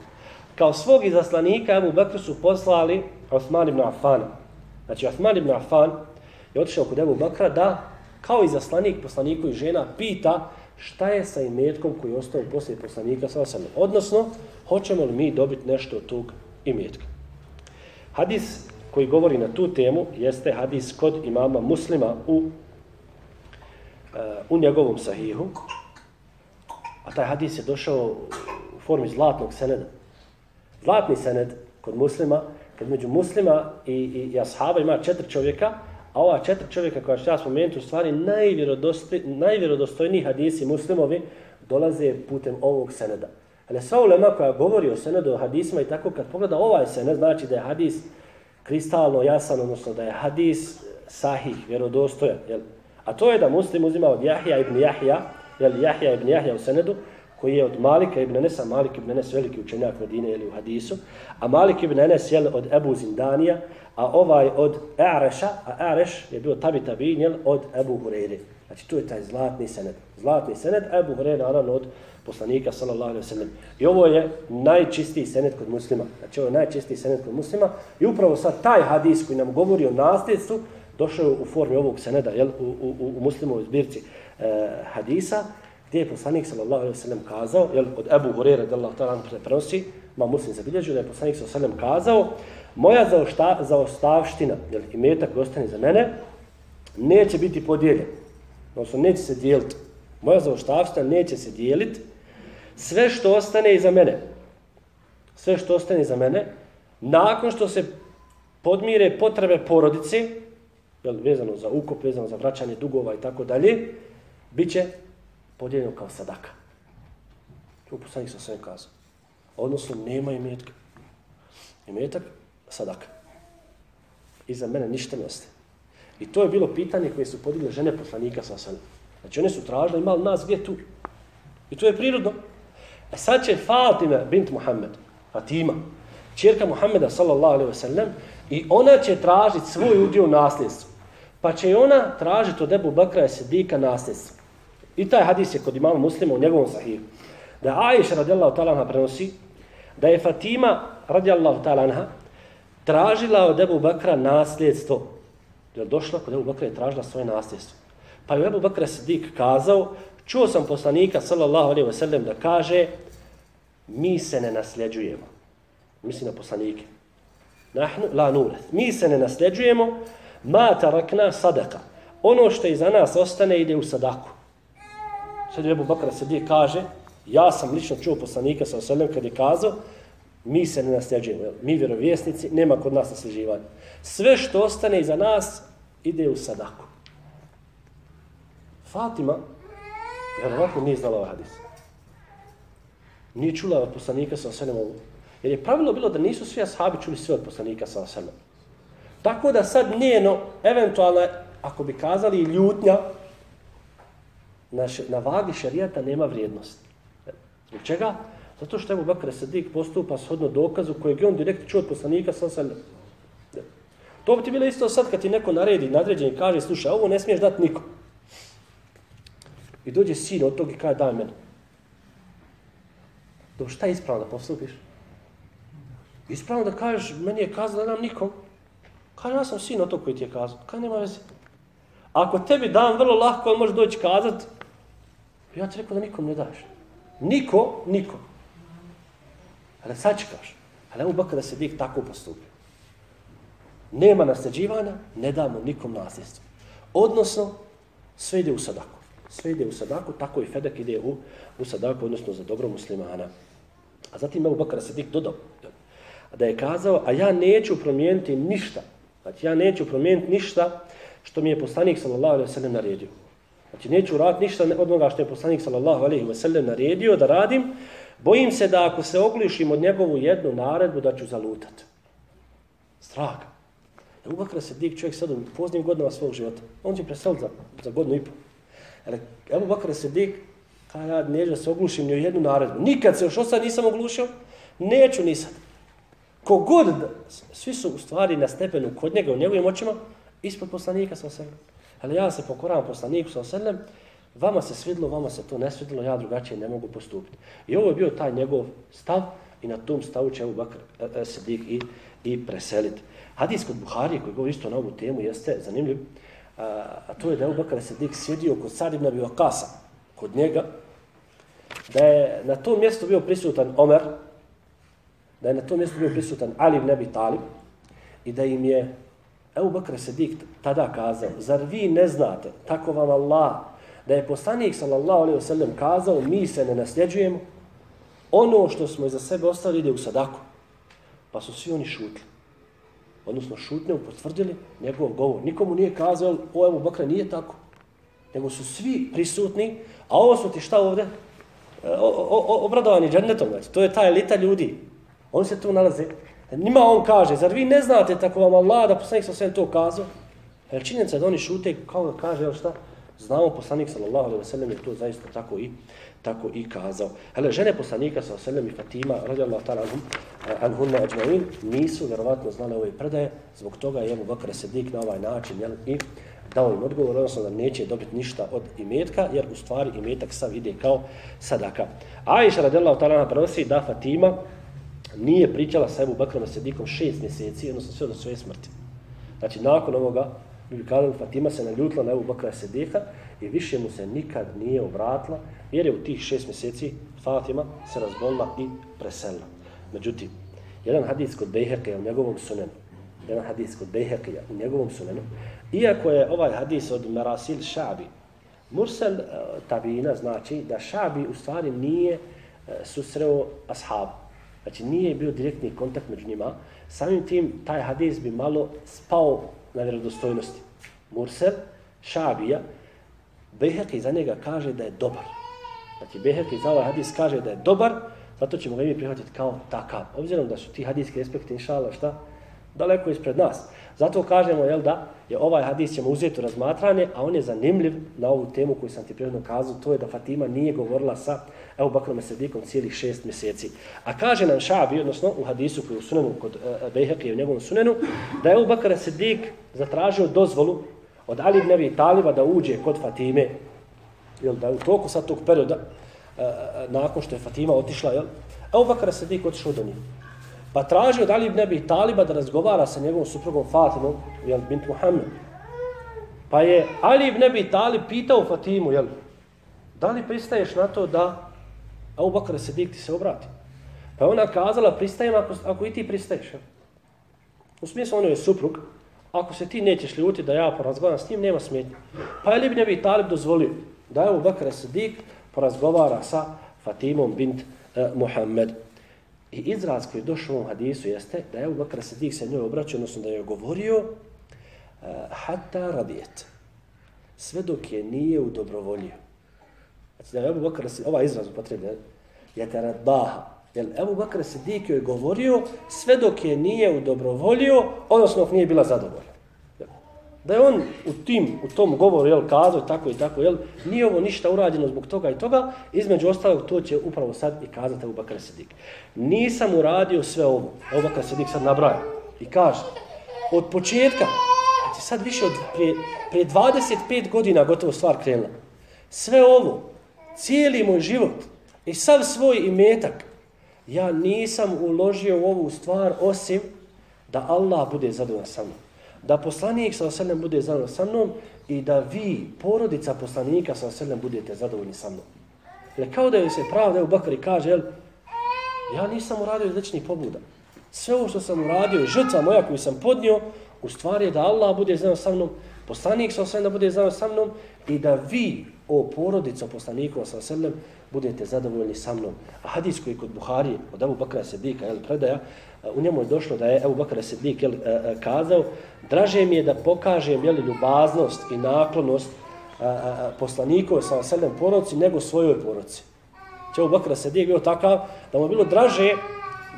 Kao svog izaslanika Abu Bakr su poslali Osman ibn Affan. Znači Osman ibn Affan je otišao kod Abu Bakra da kao izaslanik poslaniku i žena pita šta je sa imetkom koji je ostao poslije poslanika sa osam. Odnosno, hoćemo li mi dobiti nešto od tog imetka. Hadis koji govori na tu temu jeste hadis kod imama muslima u, uh, u njegovom sahihu. A taj hadis je došao u formi zlatnog seneda. Zlatni sened kod muslima, kad među muslima i, i, i ashaba ima četiri čovjeka, A ova četiri čovjeka koja ću ja spomenuti, u stvari najvjerodostojniji hadisi muslimovi dolaze putem ovog seneda. Ali sva ulema koja govori o senedu, o hadisima i tako, kad pogleda ovaj sened, znači da je hadis kristalno jasan, odnosno da je hadis sahih, vjerodostojan. Jel? A to je da muslim uzima od Jahja ibn Jahja, jel, Jahja ibn Jahja u senedu, koji je od Malika ibn Enesa, Malik ibn Enes veliki učenjak Medine ili u hadisu, a Malik ibn Enes je od Ebu Zindanija, a ovaj od E'areša, a E'areš je bio tabi tabinjel od Ebu Hureyre. Znači tu je taj zlatni sened. Zlatni sened Ebu Hureyre, naravno od poslanika sallallahu alaihi sallam. I ovo je najčistiji sened kod muslima. Znači ovo je najčistiji sened kod muslima. I upravo sad taj hadis koji nam govori o nasljedstvu, došao je u formi ovog seneda, jel, u, u, u, u muslimovoj zbirci e, hadisa, gdje je poslanik sallallahu ve sellem kazao, jel, od Abu Hurere da Allah ta'ala prenosi, ma muslim zabilježio, da je poslanik sallallahu alejhi ve sellem kazao, moja zaošta, zaostavština, jel, i koji ostane za mene, neće biti podijeljen. Odnosno, neće se dijeliti. Moja zaostavština neće se dijeliti. Sve što ostane iza mene, sve što ostane iza mene, nakon što se podmire potrebe porodice, jel, vezano za ukop, vezano za vraćanje dugova i tako dalje, bit će podijeljeno kao sadaka. To poslanik sam sve kazao. Odnosno, nema imetka. Imetak sadaka. I za mene ništa ne ostaje. I to je bilo pitanje koje su podigle žene poslanika sa sve. Znači one su tražile, imali nas gdje tu? I to je prirodno. A sad će Fatima bint Muhammed, Fatima, čirka Muhammeda sallallahu alaihi wa sallam, i ona će tražiti svoj udio u nasljedstvu. Pa će ona tražiti od Ebu Bakra i Sidika nasljedstvo. I taj hadis je kod imama muslima u njegovom sahiru. Da Aisha radijallahu ta'ala prenosi da je Fatima radijallahu ta'ala tražila od Ebu Bakra nasljedstvo. Je došla kod Ebu Bakra i tražila svoje nasljedstvo. Pa je Ebu Bakra Sidik kazao, čuo sam poslanika sallallahu alaihi wasallam da kaže mi se ne nasljeđujemo. Mislim na poslanike. Nahnu la nureth. Mi se ne nasljeđujemo ma tarakna sadaka. Ono što iza nas ostane ide u sadaku. Sad Ebu Bakra Sidik kaže, ja sam lično čuo poslanika sa alaihi kada kad je kazao mi se ne nasljeđujemo. Mi vjerovjesnici, nema kod nas nasljeđivanja. Sve što ostane iza nas ide u sadaku. Fatima, vjerovatno nije znala ovaj hadis. Nije čula od poslanika sa osanem ovu. Jer je pravilo bilo da nisu svi ashabi čuli sve od poslanika sa osanem. Tako da sad njeno, eventualno, ako bi kazali ljutnja, na, na vagi šarijata nema vrijednost. Zbog čega? Zato što Ebu Bakr Sadik postupa shodno dokazu kojeg je on direkt čuo od poslanika sa sa To bi ti bilo isto sad kad ti neko naredi, nadređen i kaže, slušaj, ovo ne smiješ dati nikom. I dođe sin od tog i kaže, daj meni. Do šta je ispravno da postupiš? Ispravno da kažeš, meni je kazao da dam nikom. Kaže, ja sam sin od tog koji ti je kazao. Kaže, nema veze. Ako tebi dam vrlo lahko, on može doći kazat, ja ti rekao da nikom ne daš. Niko, niko. Ali sad čekaš. Ali evo baka da se dik tako postupi. Nema nasljeđivanja, ne damo nikom nasljedstvo. Odnosno, sve ide u sadaku sve ide u sadaku, tako i Fedek ide u, u sadaku, odnosno za dobro muslimana. A zatim Ebu Bakar Sidik dodao da je kazao, a ja neću promijeniti ništa, znači ja neću promijeniti ništa što mi je poslanik sallallahu alaihi sallam naredio. Znači neću raditi ništa od onoga što je poslanik sallallahu alaihi wa sallam naredio da radim, bojim se da ako se oglišim od njegovu jednu naredbu da ću zalutati. Strah. Ebu Bakar Sadik čovjek sad u poznim godinama svog života, on će preseliti za, za godinu i pol. Ebu Bakr Sedik, kada ja neću da se oglušim ni jednu naredbu. Nikad se još osad nisam oglušio, neću ni sad. Kogod, svi su u stvari na stepenu kod njega, u njegovim očima, ispod poslanika sa oselem. Ali ja se pokoravam poslaniku sa oselem, vama se svidlo, vama se to ne svidlo, ja drugačije ne mogu postupiti. I ovo je bio taj njegov stav i na tom stavu će Ebu Bakr e, e, Sedik i, i preseliti. Hadis kod Buharije koji govori isto na ovu temu jeste zanimljiv e, a to je da je Ubakar Sidik sjedio kod Sad ibn Abi Waqasa, kod njega, da je na tom mjestu bio prisutan Omer, da je na tom mjestu bio prisutan Ali ibn Abi Talib, i da im je Ebu Bakr Sedik tada kazao, zar vi ne znate, tako vam Allah, da je poslanik sallallahu alaihi wasallam kazao, mi se ne nasljeđujemo, ono što smo iza sebe ostavili ide u sadaku. Pa su svi oni šutli odnosno šutne potvrdili njegov govor. Nikomu nije kazao, o Ebu Bakra nije tako. Nego su svi prisutni, a ovo su ti šta ovde? E, o, o, o, obradovani džennetom, znači, to je ta elita ljudi. Oni se tu nalaze. Nima on kaže, zar vi ne znate tako vam Allah da poslanik sa sve to kazao? Jer činjenica da oni šute, kao da kaže, jel šta? Znamo poslanik sallallahu alejhi ve sellem je to zaista tako i tako i kazao. Hele, žene poslanika sa Oselem i Fatima, radijallahu ta'ala anhum, eh, anhunna ajmain, nisu vjerovatno znale ove predaje, zbog toga je Abu Bakr Sedik na ovaj način jel, i dao im odgovor, odnosno da neće dobiti ništa od imetka, jer u stvari imetak sav ide kao sadaka. Aisha radijallahu ta'ala prenosi da Fatima nije pričala sa Ebu Bakrom Sedikom šest mjeseci, odnosno sve do svoje smrti. Znači, nakon ovoga, Bibi kazali, Fatima se naljutila na Ebu Bakra Sedika i više mu se nikad nije obratila, jer je u tih šest mjeseci Fatima se razbolila i preselila. Međutim, jedan hadis kod Bejherke u njegovom sunenu, jedan hadis kod Bejherke u njegovom sunenu, iako je ovaj hadis od Merasil Šabi, Mursel eh, Tabina znači da Šabi u stvari nije eh, susreo ashab, Znači nije bio direktni kontakt među njima. Samim tim taj hadis bi malo spao na vjerodostojnosti. Mursel, Šabija, Beheki za njega kaže da je dobar. Znači, Beheki za ovaj hadis kaže da je dobar, zato ćemo ga mi prihvatiti kao takav. Obzirom da su ti hadijski respekti, inšala šta? daleko ispred nas. Zato kažemo jel, da je ovaj hadis ćemo uzeti u razmatranje, a on je zanimljiv na ovu temu koju sam ti prijedno kazao, to je da Fatima nije govorila sa Ebu Bakrom Sedikom cijelih šest mjeseci. A kaže nam Šabi, odnosno u hadisu koji je u sunenu kod uh, e, e u njegovom sunenu, da je Ebu Bakr Sedik zatražio dozvolu od Ali ibn Abi Taliba da uđe kod Fatime, jel, da je u toku sad tog perioda, uh, nakon što je Fatima otišla, jel, Ebu Bakr Sedik otišao do njih. Pa traži od Ali ibn Abi Taliba da razgovara sa njegovom suprugom Fatimom, jel, bint Muhammed. Pa je Ali ibn Abi Talib pitao Fatimu, jel, da li pristaješ na to da Abu Bakr Sedik ti se obrati? Pa ona kazala, pristajem ako, ako i ti pristaješ. U smislu ono je suprug, ako se ti nećeš ljuti da ja porazgovaram s njim, nema smetnje. Pa je ibn Abi Talib dozvolio da je Abu Bakr Sedik porazgovara sa Fatimom bint eh, Muhammed. I izraz koji je došao u ovom hadisu jeste da je Abu Bakr Siddiq se njoj obraćao, odnosno da je govorio uh, hatta radijet. Sve dok je nije u dobrovolju. Znači da je Abu Bakr Siddiq, ovaj izraz upotrebljen, je teradbaha. Jer Ebu Bakr Sidik joj govorio sve dok je nije udobrovolio, odnosno dok nije bila zadovoljna. Da je on u tim u tom govoru jel kazao tako i tako jel nije ovo ništa urađeno zbog toga i toga između ostalog to će upravo sad i kazati Abu Bakr Sidik nisam uradio sve ovo. Abu Bakr Sidik sad nabraja i kaže od početka znači sad više od prije, prije 25 godina gotovo stvar krenula. Sve ovo cijeli moj život i sav svoj imetak ja nisam uložio u ovu stvar osim da Allah bude zadovoljan sa mnom da poslanik sa oselem bude zadovoljan sa mnom i da vi, porodica poslanika sa oselem, budete zadovoljni sa mnom. Jer kao da je se pravda, evo Bakari kaže, jel, ja nisam uradio iz ličnih pobuda. Sve ovo što sam uradio, žrtva moja koju sam podnio, u stvari je da Allah bude zadovoljan sa mnom, poslanik sa osvijem da bude zadovoljni sa mnom i da vi, o porodica poslanikova sa osvijem, budete zadovoljni sa mnom. A hadis koji kod Buhari, od Abu Bakra Sedika, jel, predaja, u njemu je došlo da je Abu Bakra Sedik jel, e, e, kazao draže mi je da pokažem jel, ljubaznost i naklonost poslanikove sa osvijem porodici nego svojoj porodici. Če Abu Bakra Sedik bio takav da mu je bilo draže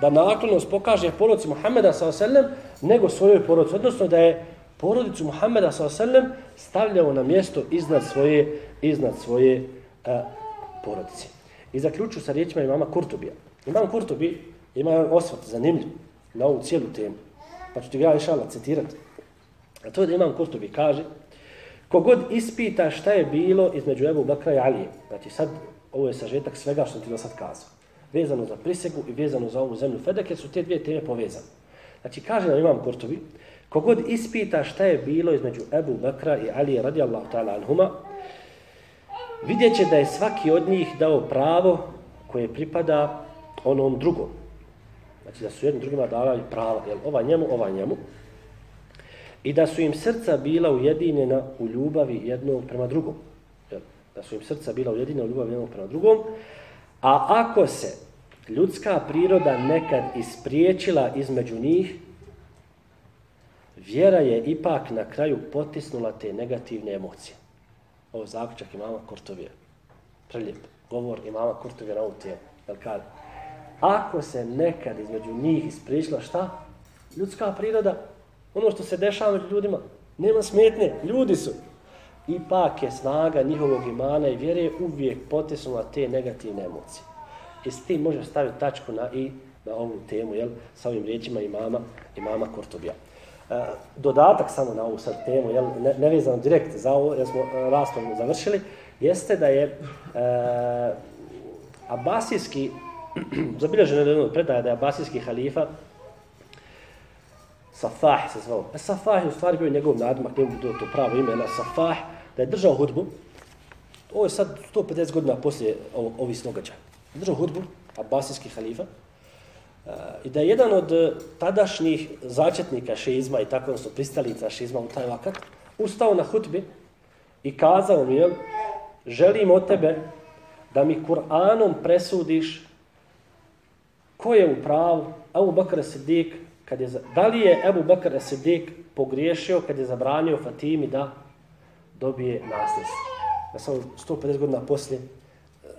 da naklonost pokaže porodici Muhammeda sa osvijem nego svojoj porodici. Odnosno da je porodicu Muhammeda sa stavljao na mjesto iznad svoje, iznad svoje a, porodice. I zaključu sa riječima imama Kurtubija. Imam Kurtubi Ima jedan osvrt zanimljiv na ovu cijelu temu. Pa ću ti ga išala citirati. A to je da imam Kurtubi kaže Kogod ispita šta je bilo između Ebu Bakra i Alije. Znači sad ovo je sažetak svega što ti do sad kazao. Vezano za prisegu i vezano za ovu zemlju Fedeke su te dvije teme povezane. Znači kaže nam imam Kurtubi Kogod ispita šta je bilo između Ebu Bekra i Ali radijallahu ta'ala anhuma, vidjet će da je svaki od njih dao pravo koje pripada onom drugom. Znači da su jednim drugima davali prava, jel, ova njemu, ova njemu. I da su im srca bila ujedinjena u ljubavi jednog prema drugom. Jel, da su im srca bila ujedinjena u ljubavi jednog prema drugom. A ako se ljudska priroda nekad ispriječila između njih, vjera je ipak na kraju potisnula te negativne emocije. Ovo zaključak imama Kurtovija. Prelijep. Govor imama Kurtovija na ovu temu. Jel kada? ako se nekad između njih ispričila šta? Ljudska priroda, ono što se dešava među ljudima, nema smetnje, ljudi su. Ipak je snaga njihovog imana i vjere uvijek potisnula te negativne emocije. I s tim možemo staviti tačku na i na ovu temu, jel, sa ovim riječima imama, imama Kortobija. E, dodatak samo na ovu sad temu, jel, ne, nevezano direkt za ovo, jer smo e, raspravu završili, jeste da je e, abasijski zabilježeno je jedno predaje da je abasijski halifa Safah se zvao. E, Safah je u stvari bio njegov nadmak, njegov to, to pravo ime na Safah, da je držao hudbu. Ovo je sad 150 godina poslije ovih događaja. Držao hudbu, abasijski halifa. I da je jedan od e, tadašnjih začetnika šizma i tako su pristalica šizma u taj vakat, ustao na hutbi i kazao mi, želim od tebe da mi Kur'anom presudiš ko je u pravu? Abu Bakr Siddiq, kad je, da li je Abu Bakr Siddiq pogriješio kad je zabranio Fatimi da dobije nasljedstvo? Ja sam 150 godina poslije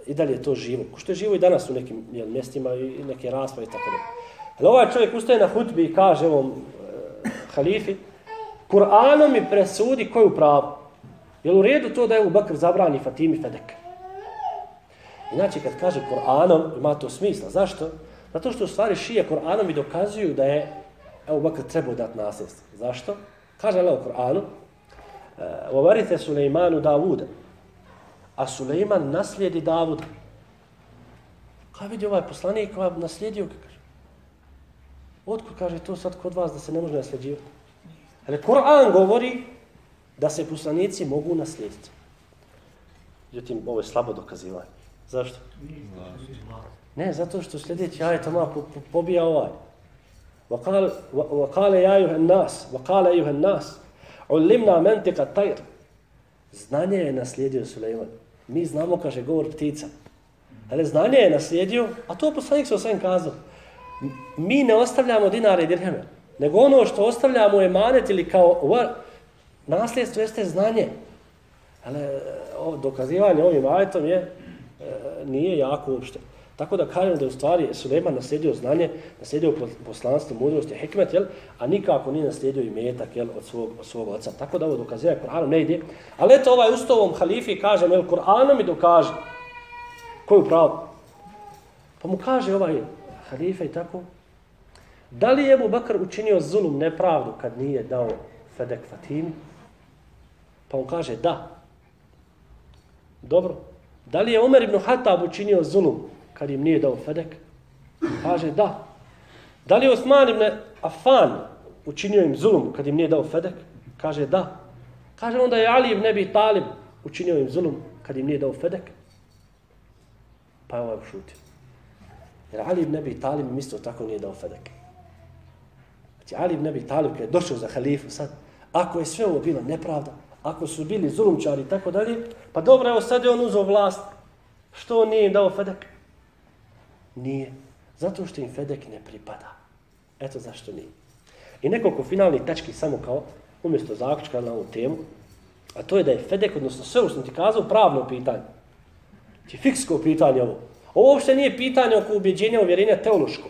i dalje je to živo. Ko što je živo i danas u nekim jel, mjestima i neke rasprave i tako da. Ali ovaj čovjek ustaje na hutbi i kaže ovom e, halifi, Kur'anom mi presudi koju pravu. Je u redu to da je u Bakr zabrani Fatimi Fedek? Inače, kad kaže Kur'anom, ima to smisla. Zašto? Zato što u stvari šije Kur'anom i dokazuju da je Ebu Bakr trebao dati nasljedstvo. Zašto? Kaže Allah u Kur'anu, e, Ovarite Sulejmanu Davuda, a Sulejman naslijedi Davuda. Kaj vidi ovaj poslanik, ovaj naslijedio, kaže. Otko kaže to sad kod vas da se ne može nasljeđivati? Ali Kur'an govori da se poslanici mogu naslijediti. Međutim, ovo je slabo dokazivanje. Zašto? Ne, zato što sljedeći ajet malo po, po, pobija ovaj. وقال يا أيها الناس وقال أيها الناس علمنا منطق الطير Znanje je naslijedio Suleiman. Mi znamo, kaže, govor ptica. Ali znanje je naslijedio, a to poslanik se osvijem kazao. Mi ne ostavljamo dinare i dirheme, nego ono što ostavljamo je manet ili kao nasljedstvo jeste znanje. Ali dokazivanje ovim ajetom je, e, nije jako uopšte. Tako da kažemo da je u stvari Suleman naslijedio znanje, naslijedio poslanstvo, mudrost i hekmet, jel? a nikako nije naslijedio i metak jel? Od, svog, od svog oca. Tako da ovo dokazuje Kur'anom ne ide. Ali eto ovaj ustovom halifi kaže, jel, Kur'anom mi dokaže. Koju pravo. Pa mu kaže ovaj halifa i tako. Da li je Ebu Bakr učinio zulum nepravdu kad nije dao Fedek Fatimi? Pa on kaže da. Dobro. Da li je Omer ibn Hatab učinio zulum kad im nije dao Fedek? Kaže da. Da li je Osman ibn Afan učinio im zulum kad im nije dao Fedek? Kaže da. Kaže onda je Ali ibn Abi Talib učinio im zulum kad im nije dao Fedek? Pa je ovaj ušutio. Jer Ali ibn Abi Talib mislio tako nije dao Fedek. Znači Ali ibn Abi Talib kad je došao za halifu sad, ako je sve ovo bilo nepravda, ako su bili zulumčari i tako dalje, pa dobro, evo sad je on uzao vlast, što on nije im dao Fedek? Nije. Zato što im Fedek ne pripada. Eto zašto nije. I nekoliko finalnih tački samo kao umjesto zaključka na ovu temu, a to je da je Fedek, odnosno sve što ti kazao, pravno pitanje. Ti fiksko pitanje ovo. Ovo uopšte nije pitanje oko ubjeđenja uvjerenja teološko.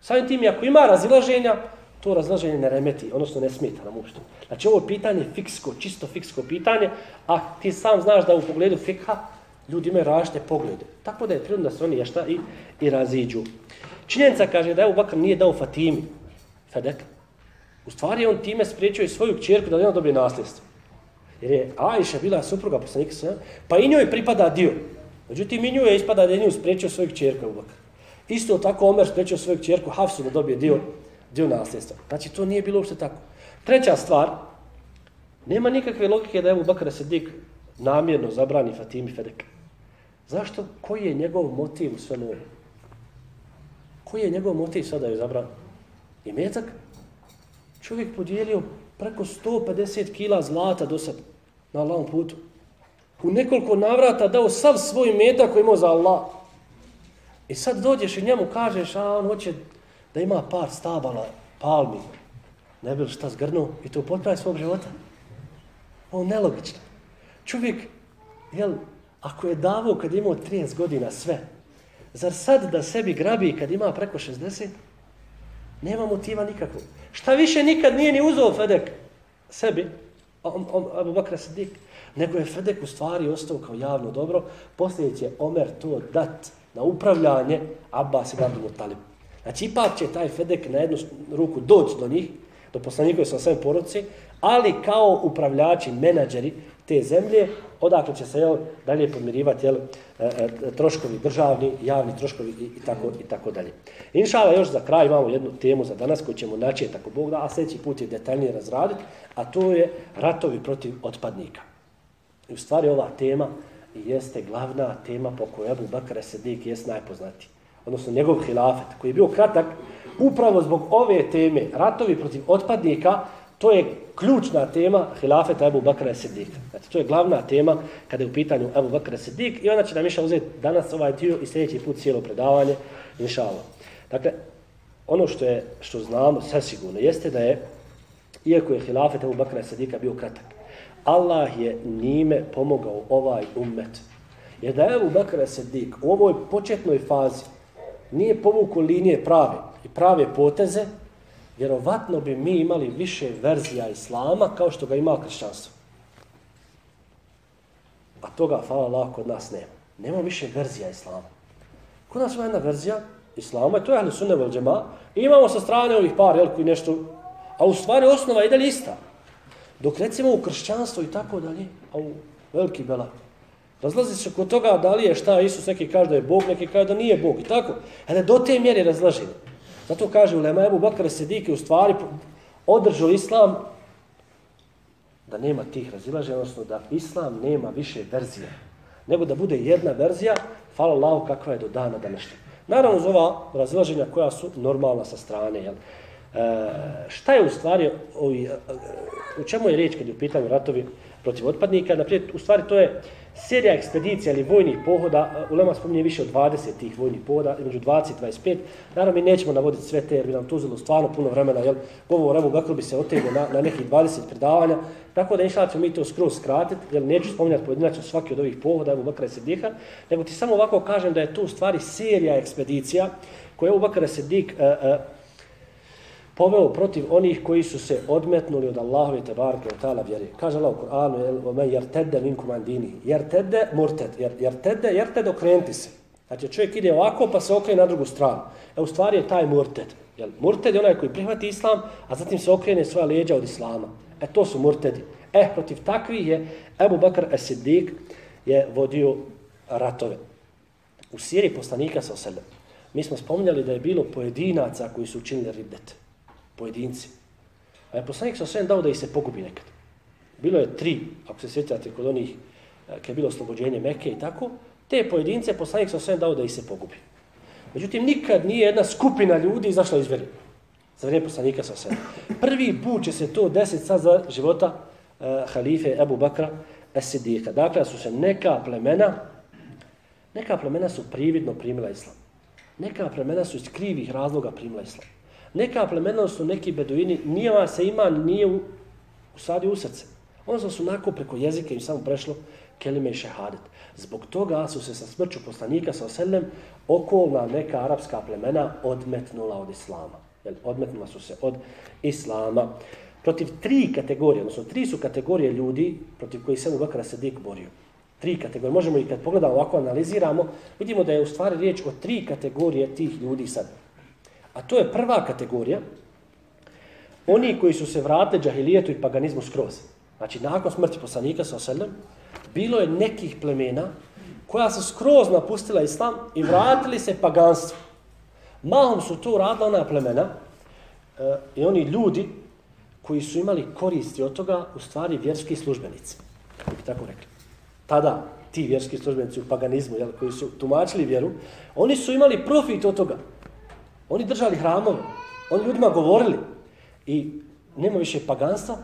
Samim tim, ako ima razilaženja, to razilaženje ne remeti, odnosno ne smeta nam uopšte. Znači ovo je pitanje fiksko, čisto fiksko pitanje, a ti sam znaš da u pogledu fikha ljudi imaju različite poglede. Tako da je prirodno da se oni ješta i, i raziđu. Činjenica kaže da je Bakr nije dao Fatimi, Fedek. U stvari on time spriječio i svoju kćerku da ona dobije nasljedstvo. Jer je Ajša bila supruga poslanika sve, pa i njoj pripada dio. Međutim, i njoj je ispada da je nju spriječio svoju kćerku u Bakr. Isto tako Omer spriječio svoju kćerku Hafsu da dobije dio, dio nasljedstva. Znači, to nije bilo uopšte tako. Treća stvar, nema nikakve logike da je Ebu Bakr Sedik namjerno zabrani Fatimi Fedek. Zašto? Koji je njegov motiv u svemu ovom? Koji je njegov motiv sada je zabran? I metak? Čovjek podijelio preko 150 kila zlata do sad na Allahom putu. U nekoliko navrata dao sav svoj metak koji imao za Allah. I sad dođeš i njemu kažeš, a on hoće da ima par stabala, palmi. Ne bi šta zgrnuo i to potpravi svog života? Ovo nelogično. Čovjek, jel, Ako je davao kad imao 30 godina sve, zar sad da sebi grabi kad ima preko 60? Nema motiva nikakvog. Šta više nikad nije ni uzao Fedek sebi, Abu Bakr Sidik, nego je Fedek u stvari ostao kao javno dobro, poslije će Omer to dat na upravljanje Abbas i Abdul Talib. Znači, ipak će taj Fedek na jednu ruku doći do njih, do poslanikove sa svojim porodci, ali kao upravljači, menadžeri te zemlje, odakle će se jel, dalje podmirivati jel, e, e, troškovi državni, javni troškovi i, i, tako, i tako dalje. Inšala, još za kraj imamo jednu temu za danas koju ćemo načeti tako Bog da, a sljedeći put je detaljnije razraditi, a to je ratovi protiv otpadnika. I u stvari ova tema jeste glavna tema po kojoj Abu Bakr Sedik jest najpoznati. Odnosno njegov hilafet koji je bio kratak upravo zbog ove teme ratovi protiv otpadnika To je ključna tema hilafeta Ebu Bakra Siddiq. Znači, to je glavna tema kada je u pitanju Ebu Bakra Sidik i ona će nam iša uzeti danas ovaj dio i sljedeći put cijelo predavanje, inša Allah. Dakle, ono što je što znamo sve sigurno jeste da je, iako je hilafet Ebu Bakra Siddiqa bio kratak, Allah je njime pomogao ovaj ummet. Jer da je Ebu Bakra Siddiq u ovoj početnoj fazi nije povukao linije prave i prave poteze, vjerovatno bi mi imali više verzija Islama kao što ga ima kršćanstvo. A toga, hvala Allah, kod nas nema. Nema više verzija Islama. Kod nas ima jedna verzija Islama, i to je ahli sunne vel džema, i imamo sa strane ovih par, jel, koji nešto, a u stvari osnova ide ista. Dok recimo u kršćanstvo i tako dalje, a u veliki bela, razlazi se kod toga da li je šta Isus, neki kaže da je Bog, neki kaže da nije Bog i tako. Ali do te mjere razlaženi. Zato kaže u Lema Ebu Bakar je u stvari održao Islam da nema tih razilaženja, odnosno da Islam nema više verzija, nego da bude jedna verzija, hvala Allahu kakva je do dana današnjeg. Naravno, uz ova razilaženja koja su normalna sa strane. Jel? E, šta je u stvari, ovi, e, e, u čemu je riječ kad je u pitanju ratovi protiv otpadnika? Naprijed, u stvari to je serija ekspedicija ili vojnih pohoda, u Lema spominje više od 20 tih vojnih pohoda, među 20 i 25. Naravno, mi nećemo navoditi sve te, jer bi nam to uzelo stvarno puno vremena, jel? Govor Ebu Bakru bi se otegao na, na nekih 20 predavanja, tako da inšala ćemo mi to skroz skratiti, jer neću spominjati pojedinačno svaki od ovih pohoda Ebu Bakra i Sedika, nego ti samo ovako kažem da je to u stvari serija ekspedicija koje Ebu Bakra i Sedik uh, uh, poveo protiv onih koji su se odmetnuli od Allahove te barke od ta'ala vjere. Kaže Allah u Kur'anu, o men minkum min kumandini. Jertedde murted. Jertedde, jertedde okrenuti se. Znači čovjek ide ovako pa se okrene na drugu stranu. E u stvari je taj murted. Jel? Murted je onaj koji prihvati islam, a zatim se okrene svoja leđa od islama. E to su murtedi. E, protiv takvih je Ebu Bakr Esiddik je vodio ratove. U Siriji poslanika sa oselem. Mi smo spominjali da je bilo pojedinaca koji su učinili riddet pojedinci. A je poslanik sa sve dao da ih se pogubi nekad. Bilo je tri, ako se sjećate kod onih, eh, kad je bilo oslobođenje Mekke i tako, te pojedince poslanik sa sve dao da ih se pogubi. Međutim, nikad nije jedna skupina ljudi izašla iz vjeri. Za vrijeme poslanika sa sve. Prvi put će se to desiti sad za života uh, halife Ebu Bakra Esidika. Dakle, su se neka plemena, neka plemena su prividno primila islam. Neka plemena su iz krivih razloga primila islam. Neka plemena su neki beduini, nije vam se ima, nije u, usadio u srce. Ono su onako preko jezike im samo prešlo kelime i šehadet. Zbog toga su se sa smrću poslanika sa oselem okolna neka arapska plemena odmetnula od islama. Jel, odmetnula su se od islama. Protiv tri kategorije, odnosno tri su kategorije ljudi protiv kojih se u Bakara Sedik borio. Tri kategorije. Možemo i kad pogledamo ovako analiziramo, vidimo da je u stvari riječ o tri kategorije tih ljudi sad. A to je prva kategorija. Oni koji su se vratili džahilijetu i paganizmu skroz. Znači, nakon smrti poslanika sa oselem, bilo je nekih plemena koja su skroz napustila islam i vratili se paganstvu. Malom su to uradila ona plemena e, i oni ljudi koji su imali koristi od toga, u stvari vjerski službenici. Kako bi tako rekli. Tada, ti vjerski službenici u paganizmu, jel, koji su tumačili vjeru, oni su imali profit od toga. Oni držali hramove, oni ljudima govorili i nema više paganstva,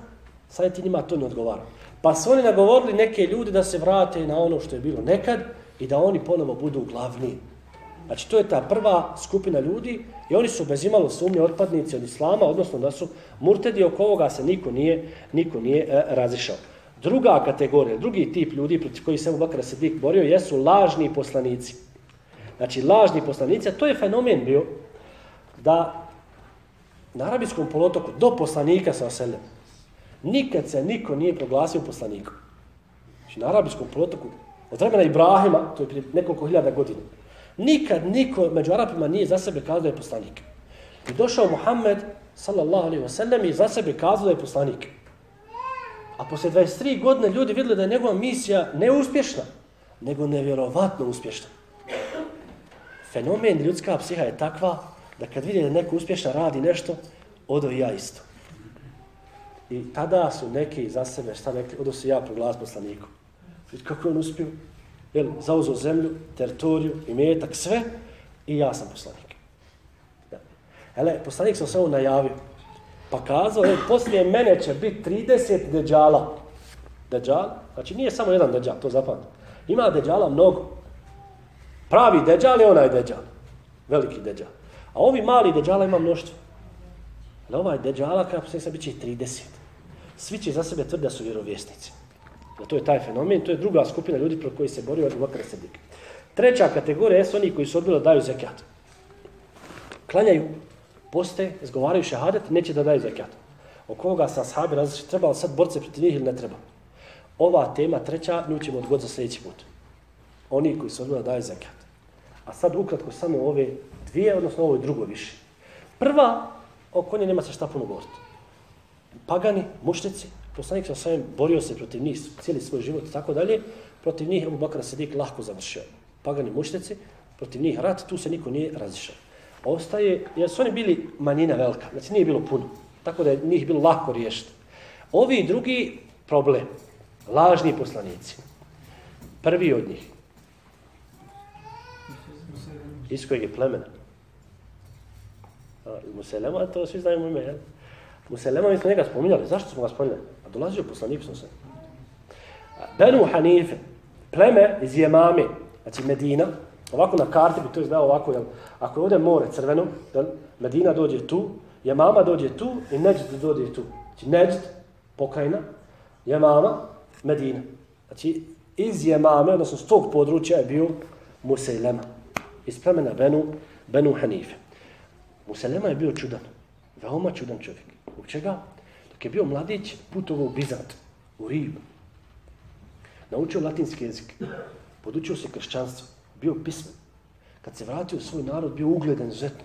sad ti njima to ne odgovara. Pa su oni nagovorili neke ljude da se vrate na ono što je bilo nekad i da oni ponovo budu glavni. Znači, to je ta prva skupina ljudi i oni su bez imalo sumnje otpadnici od islama, odnosno da su murtedi oko ovoga se niko nije, niko nije e, razišao. Druga kategorija, drugi tip ljudi protiv koji se Bakar Sedik borio jesu lažni poslanici. Znači, lažni poslanici, a to je fenomen bio da na arabijskom polotoku do poslanika sa oselem nikad se niko nije proglasio poslanikom. Znači na arabijskom polotoku od vremena Ibrahima, to je prije nekoliko hiljada godina, nikad niko među Arapima nije za sebe kazao da je poslanik. I došao Muhammed, sallallahu alaihi wasallam i za sebe kazao da je poslanik. A posle 23 godine ljudi vidjeli da je njegova misija neuspješna, nego nevjerovatno uspješna. Fenomen ljudska psiha je takva da kad vidi da neko uspješno radi nešto, odo i ja isto. I tada su neki za sebe, šta rekli, odo se ja proglas poslanikom. Vidi kako on uspio, jel, zauzo zemlju, teritoriju, imetak, sve, i ja sam poslanik. Ja. Ele, poslanik sam se ovo najavio, pa kazao, jel, poslije mene će biti 30 deđala. Deđal, znači nije samo jedan deđal, to zapamte. Ima deđala mnogo. Pravi deđal je onaj deđal. Veliki deđal. A ovi mali deđala ima mnoštvo. Ali ovaj deđala, kada se sad biće 30. Svi će za sebe tvrdi da su vjerovjesnici. Da to je taj fenomen, to je druga skupina ljudi pro koji se bori od Bakar Sedik. Treća kategorija su oni koji su odbili da daju zekat. Klanjaju, poste, izgovaraju šehadet, neće da daju zekat. O koga sa ashabi različiti, treba li sad borce protiv njih ili ne treba. Ova tema treća, nju ćemo odgod za sljedeći put. Oni koji su odgleda daju zekat. A sad ukratko samo ove dvije, odnosno ovo je drugo više. Prva, oko nje nema se šta puno govoriti. Pagani, mušnici, poslanik sa svojim borio se protiv njih cijeli svoj život i tako dalje, protiv njih Ebu Bakar Sadik lahko završio. Pagani mušnici, protiv njih rat, tu se niko nije razišao. Ostaje, jer su oni bili manjina velika, znači nije bilo puno, tako da je njih bilo lako riješiti. Ovi drugi problem, lažni poslanici, prvi od njih, iz kojeg je plemena. Muselema, to svi znaju ime, jel? Muselema, mi smo njega spominjali. Zašto smo ga spominjali? A dolazio poslanik sam se. Benu Hanife, pleme iz Jemame, znači Medina, ovako na karti bi to izdao ovako, jel? Ako je ovdje more crveno, jel? Medina dođe tu, Jemama dođe tu i Neđd dođe tu. Znači Neđd, pokrajina, Jemama, Medina. Znači iz Jemame, odnosno s tog područja je bio Muselema iz plemena Benu, Benu Hanife. Muselema je bio čudan, veoma čudan čovjek. U čega? Dok je bio mladić, putovao u Bizant, u Rim. Naučio latinski jezik, podučio se kršćanstvo, bio pismen. Kad se vratio u svoj narod, bio ugledan zetno.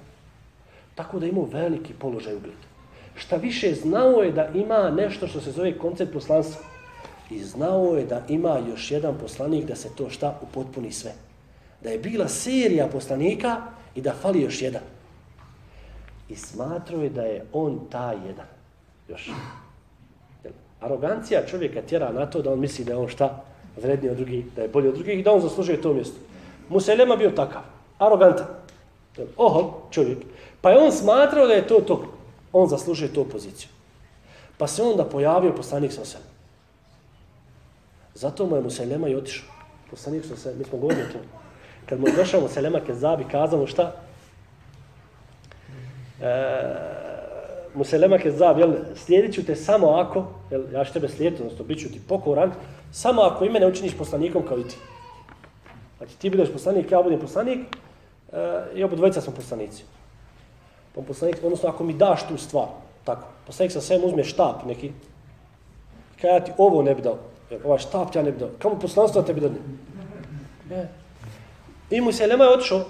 Tako da imao veliki položaj ugleda. Šta više, znao je da ima nešto što se zove koncept poslanstva. I znao je da ima još jedan poslanik da se to šta upotpuni sve da je bila serija poslanika i da fali još jedan. I smatruje da je on taj jedan. Još. Arogancija čovjeka tjera na to da on misli da je on šta vredniji od drugih, da je bolji od drugih i da on zaslužuje to mjesto. Muselema bio takav. Arogantan. Oho, čovjek. Pa je on smatrao da je to to. On zaslužuje tu poziciju. Pa se onda pojavio poslanik sa sebe. Zato mu je Muselema i otišao. Poslanik sa sebe. Mi smo govorili o tome kad mu je došao Muselema Kezabi, kazao mu šta? E, Muselema Kezab, jel, slijedit ću te samo ako, jel, ja ću tebe slijediti, odnosno bit ću ti pokoran, samo ako ime ne učiniš poslanikom kao i ti. Znači ti budeš poslanik, ja budem poslanik, e, i oba dvojica smo poslanici. Pa poslanik, odnosno ako mi daš tu stvar, tako, poslanik sa svem uzme štap neki, kada ja ti ovo ne bi dao, ovaj štap ti ja ne bi dao, kamo poslanstvo tebi da ne? E, I Muselema je otišao.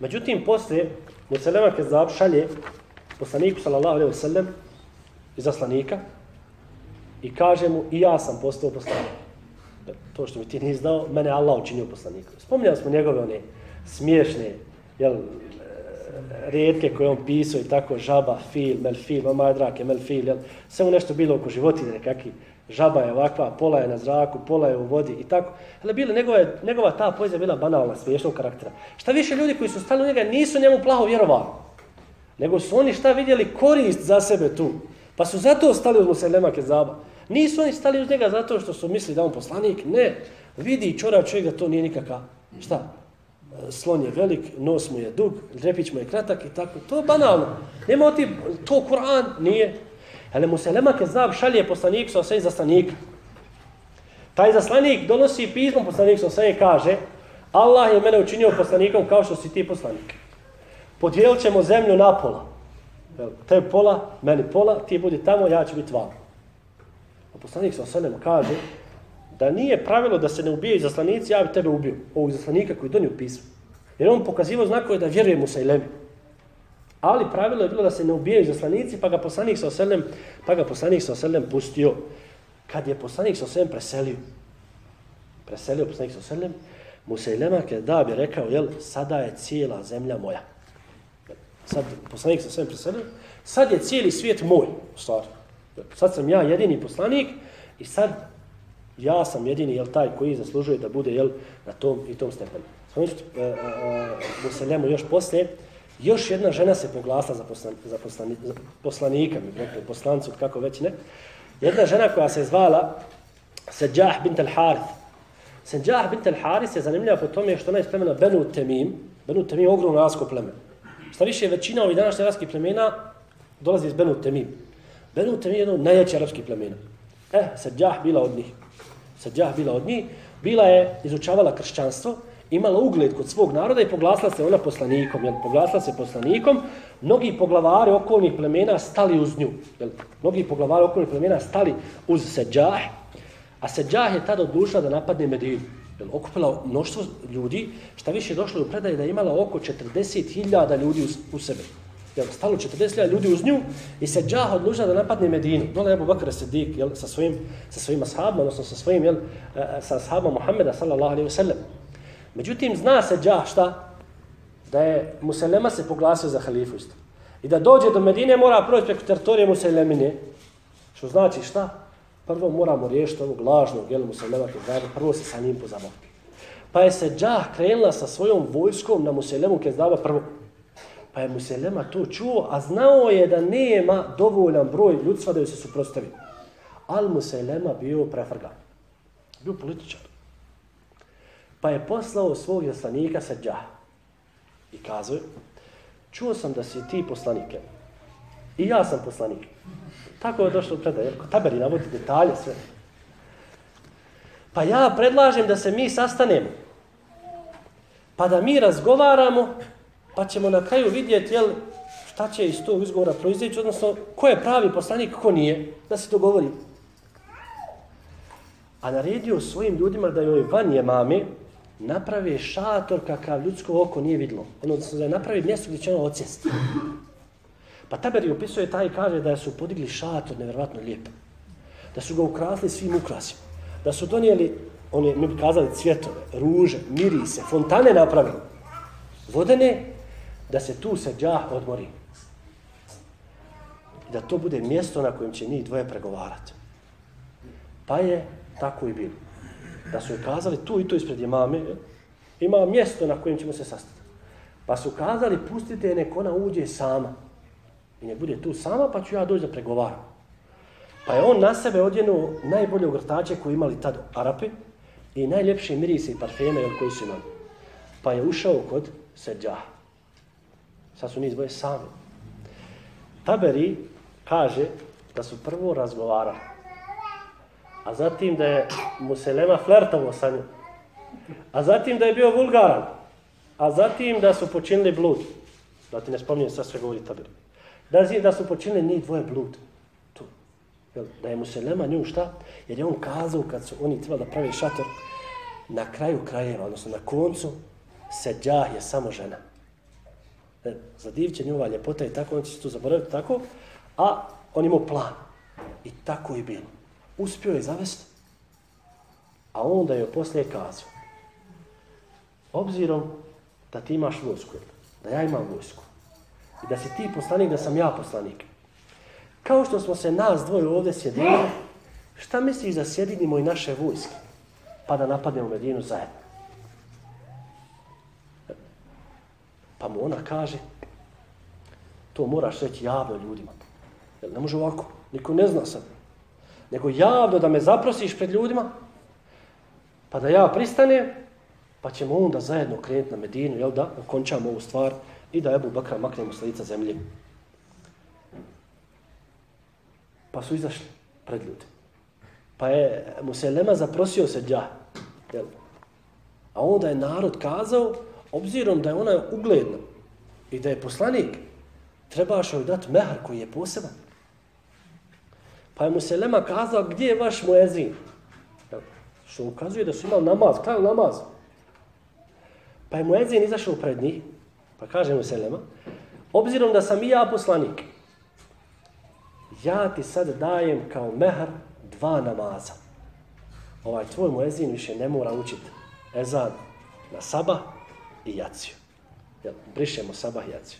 Međutim, poslije Muselema Kezab šalje poslaniku sallallahu alaihi wasallam iz i kaže mu i ja sam postao poslanik. To što mi ti nisi dao, mene Allah učinio poslanikom. Spominjali smo njegove one smiješne jel, e, rijetke koje on pisao i tako, žaba, fil, melfil, mama drake, melfil, jel, sve mu nešto bilo oko životinje nekakvi žaba je ovakva, pola je na zraku, pola je u vodi i tako. Ali bila, njegova, njegova ta poezija bila banalna, smiješnog karaktera. Šta više ljudi koji su stali u njega nisu njemu plaho vjerovali. Nego su oni šta vidjeli korist za sebe tu. Pa su zato stali uz Muselema Kezaba. Nisu oni stali uz njega zato što su mislili da on poslanik. Ne. Vidi čora čovjek da to nije nikakav. Šta? Slon je velik, nos mu je dug, repić mu je kratak i tako. To je banalno. Nema ti to Kur'an, nije. Ali Muselema Kezab šalje poslanik sa osaj zaslanika. Taj zaslanik donosi pismo poslanik sa osaj kaže Allah je mene učinio poslanikom kao što si ti poslanik. Podijelit ćemo zemlju na pola. Te pola, meni pola, ti budi tamo, ja ću biti vam. A poslanik sa osaj kaže da nije pravilo da se ne ubije zaslanici, ja bi tebe ubio. Ovog zaslanika koji donio pismo. Jer on pokazivo znakove da vjeruje Musailemi. Ali pravilo je bilo da se ne ubijaju zaslanici, pa ga poslanik sa oselem, pa ga poslanik sa oselem pustio. Kad je poslanik sa oselem preselio, preselio poslanik sa oselem, Musailema da bi rekao, jel, sada je cijela zemlja moja. Sad poslanik sa oselem preselio, sad je cijeli svijet moj, u stvari. Sad sam ja jedini poslanik i sad ja sam jedini, jel, taj koji zaslužuje da bude, jel, na tom i tom stepenu. Spomenuti uh, uh, e, e, e, Musailemu još poslije, Još jedna žena se poglasla za, poslan, za, poslani, za poslanika, mi rekli, poslancu, kako već ne. Jedna žena koja se zvala Seđah bint al-Harith. Seđah bint al-Harith je zanimljiva po tome što ona je iz plemena Benu Temim. Benu Temim je ogromno arabsko pleme. Šta više, većina ovih današnjih arabskih plemena dolazi iz Benu Temim. Benu Temim je jedno najjače arabskih plemena. Eh, e, Seđah bila od njih. Seđah bila od njih. Bila je, izučavala kršćanstvo imala ugled kod svog naroda i poglasila se ona poslanikom. Jel? Poglasila se poslanikom, mnogi poglavari okolnih plemena stali uz nju. Jel? Mnogi poglavari okolnih plemena stali uz Seđah, a Seđah je tada odlučila da napadne Medinu. Jel? Okupila mnoštvo ljudi, šta više je došlo u predaje da je imala oko 40.000 ljudi u, u sebe. Jel? Stalo 40.000 ljudi uz nju i Seđah odlučila da napadne Medinu. Dole je Abu Bakr Sedik jel? sa svojim, sa svojim ashabima, odnosno sa svojim, jel? E, e, sa ashabom Muhammeda sallallahu alaihi wa sallam. Međutim, zna se džah šta? Da je Muselema se poglasio za halifu isto. I da dođe do Medine mora proći preko teritorije Muselemine. Što znači šta? Prvo moramo riješiti ovog lažnog jel, Muselema Kezdaba, prvo se sa njim pozabaviti. Pa je se džah krenula sa svojom vojskom na Muselemu Kezdaba prvo. Pa je Muselema to čuo, a znao je da nema dovoljan broj ljudstva da joj se suprostavi. Al Muselema bio prefrgan. Bio političar. Pa je poslao svog jaslanika sa džah. I kazao čuo sam da si ti poslanike. I ja sam poslanik. Tako je došlo predaj, jer taberi navodi detalje sve. Pa ja predlažem da se mi sastanemo. Pa da mi razgovaramo, pa ćemo na kraju vidjeti jel, šta će iz tog izgovora proizdeći, odnosno ko je pravi poslanik, ko nije, da se dogovori. A naredio svojim ljudima da joj van je mame, naprave šator kakav ljudsko oko nije vidlo. Odnosno da napravi mjesto gdje će ono ocjesti. Pa Taberi opisuje taj i kaže da su podigli šator nevjerovatno lijep. Da su ga ukrasili svim ukrasima. Da su donijeli, oni mi bi kazali cvjetove, ruže, mirise, fontane napravili. Vodene, da se tu se džah odmori. I da to bude mjesto na kojem će njih dvoje pregovarati. Pa je tako i bilo da su ukazali kazali tu i to ispred imame, ima mjesto na kojem ćemo se sastati. Pa su kazali, pustite nek ona uđe sama. I ne bude tu sama, pa ću ja doći da pregovaram. Pa je on na sebe odjenuo najbolje ugrtače koje imali tad Arapi i najljepše mirise i parfeme koji su imali. Pa je ušao kod Sedja. Sad su nizboje sami. Taberi kaže da su prvo razgovarali a zatim da je Muselema flertovo sa njom, a zatim da je bio vulgaran, a zatim da su počinili blud. Da ti ne spominjem, sa sve govori tabir. Da, da su počinili njih dvoje blud. Tu. Da je Muselema nju šta? Jer je on kazao kad su oni trebali da pravi šator, na kraju krajeva, odnosno na koncu, se džah je samo žena. E, za divće njova ljepota i tako, on će se tu zaboraviti tako, a on imao plan. I tako je bilo uspio je zavesti. A onda je poslije kazao, obzirom da ti imaš vojsku, da ja imam vojsku, i da si ti poslanik, da sam ja poslanik, kao što smo se nas dvoje ovdje sjedili, šta misliš da sjedinimo i naše vojske, pa da napadnemo Medinu zajedno? Pa mu ona kaže, to moraš reći javno ljudima. Jel ne može ovako, niko ne zna sad nego javno da me zaprosiš pred ljudima, pa da ja pristanem, pa ćemo onda zajedno krenuti na Medinu, jel da, okončamo ovu stvar i da Ebu Bakra maknemo s lica zemlje. Pa su izašli pred ljudi. Pa je Muselema zaprosio se džah. Jel? A onda je narod kazao, obzirom da je ona ugledna i da je poslanik, trebaš joj dati mehar koji je poseban. Pa je mu se Lema kazao, gdje je vaš muezin? Što ukazuje da su imali namaz, klanju namaz. Pa je muezin izašao pred njih, pa kaže mu se Lema, obzirom da sam i ja poslanik, ja ti sad dajem kao mehar dva namaza. Ovaj tvoj muezin više ne mora učiti ezan na sabah i jaciju. Jel, brišemo sabah i jaciju.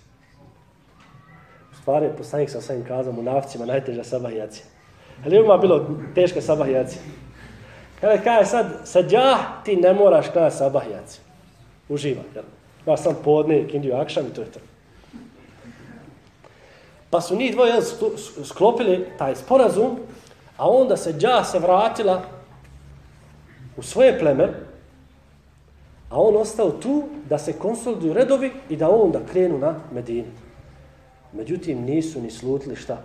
U stvari, poslanik sam sam im kazao mu navcima najteža sabah i jacija. Ali ima bilo teška sabahjacija. Kada kaže sad, sad ja ti ne moraš kada sabahjacija. Uživa, jel? Ja sam podne, kindiju akšam i to je to. Pa su njih dvoje sklopili taj sporazum, a onda se dža se vratila u svoje pleme, a on ostao tu da se konsoliduju redovi i da onda krenu na Medinu. Međutim, nisu ni slutili šta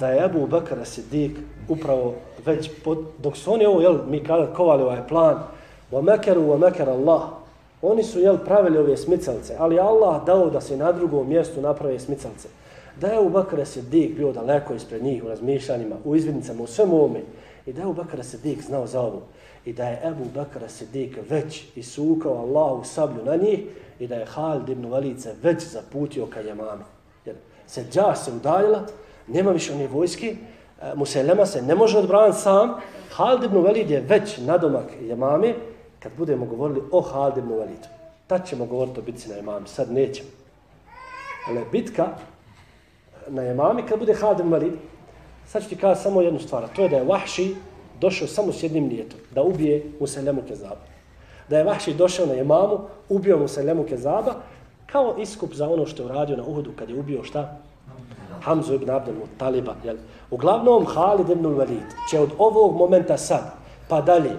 da je Ebu Bekr Sidik upravo već, pod, dok su oni ovo, jel, mi kada kovali ovaj plan, wa mekeru wa meker Allah, oni su, jel, pravili ove smicalce, ali Allah dao da se na drugom mjestu naprave smicalce. Da je Ebu Bekr Sidik bio daleko ispred njih u razmišljanjima, u izvidnicama, u svemu ovome, i da je Ebu Bekr Sidik znao za ovo, i da je Ebu Bekr Sidik već isukao Allahu sablju na njih, i da je Halid ibn Valice već zaputio ka Jemami. Jer se dža se udaljila, nema više one vojske, e, Muselema se ne može odbraniti sam, Halid ibn Valid je već na domak Jemame, kad budemo govorili o Halid ibn Validu. Tad ćemo govoriti o bitci na Jemami, sad nećemo. Ali bitka na Jemami, kad bude Halid ibn Valid, sad ću ti kada samo jednu stvar, to je da je Vahši došao samo s jednim nijetom, da ubije Muselemu Kezaba da je Vahši došao na Jemamu, ubio Muselemu Kezaba, kao iskup za ono što je uradio na Uhudu kad je ubio šta? Hamzu ibn Abdel Taliba. Jel? Uglavnom, Halid ibn Walid će od ovog momenta sad, pa dalje,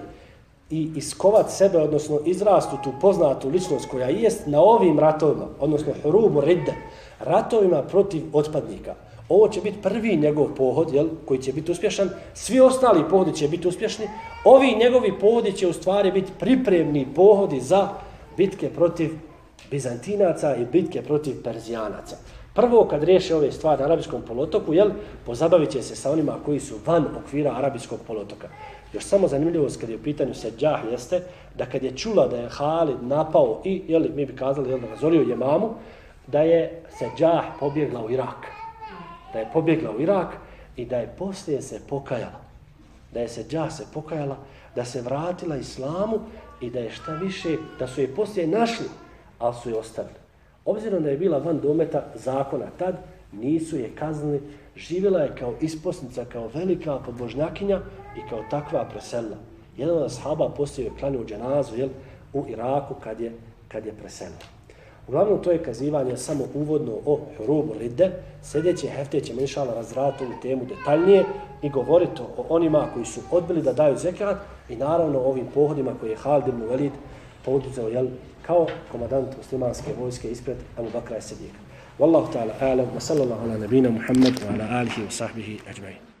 i iskovat sebe, odnosno izrastu tu poznatu ličnost koja jest na ovim ratovima, odnosno Hurubu Ridde, ratovima protiv otpadnika. Ovo će biti prvi njegov pohod, jel, koji će biti uspješan. Svi ostali pohodi će biti uspješni. Ovi njegovi pohodi će u stvari biti pripremni pohodi za bitke protiv Bizantinaca i bitke protiv Perzijanaca. Prvo, kad riješe ove stvari na Arabijskom polotoku, jel, pozabavit će se sa onima koji su van okvira Arabijskog polotoka. Još samo zanimljivost kad je u pitanju Seđah jeste da kad je čula da je Halid napao i, jel, mi bi kazali, jel, razorio je mamu, da je Seđah pobjegla u Irak da je pobjegla u Irak i da je poslije se pokajala. Da je Seđah se pokajala, da se vratila islamu i da je šta više, da su je poslije našli, ali su je ostavili. Obzirom da je bila van dometa zakona tad, nisu je kaznili, živjela je kao isposnica, kao velika pobožnjakinja i kao takva preselila. Jedan od sahaba poslije je klanio dženazu jel, u Iraku kad je, kad je preselila. Uglavnom, to je kazivanje samo uvodno o Rubu Ridde. Sljedeće hefte ćemo inšala razrati ovu temu detaljnije i govoriti o onima koji su odbili da daju zekat i naravno o ovim pohodima koje je Halid ibn Velid poduzeo jel, kao komadant muslimanske vojske ispred Abu Bakra i Sidika. Wallahu ta'ala alam wa sallallahu ala nabina Muhammad wa ala alihi wa sahbihi ajma'in.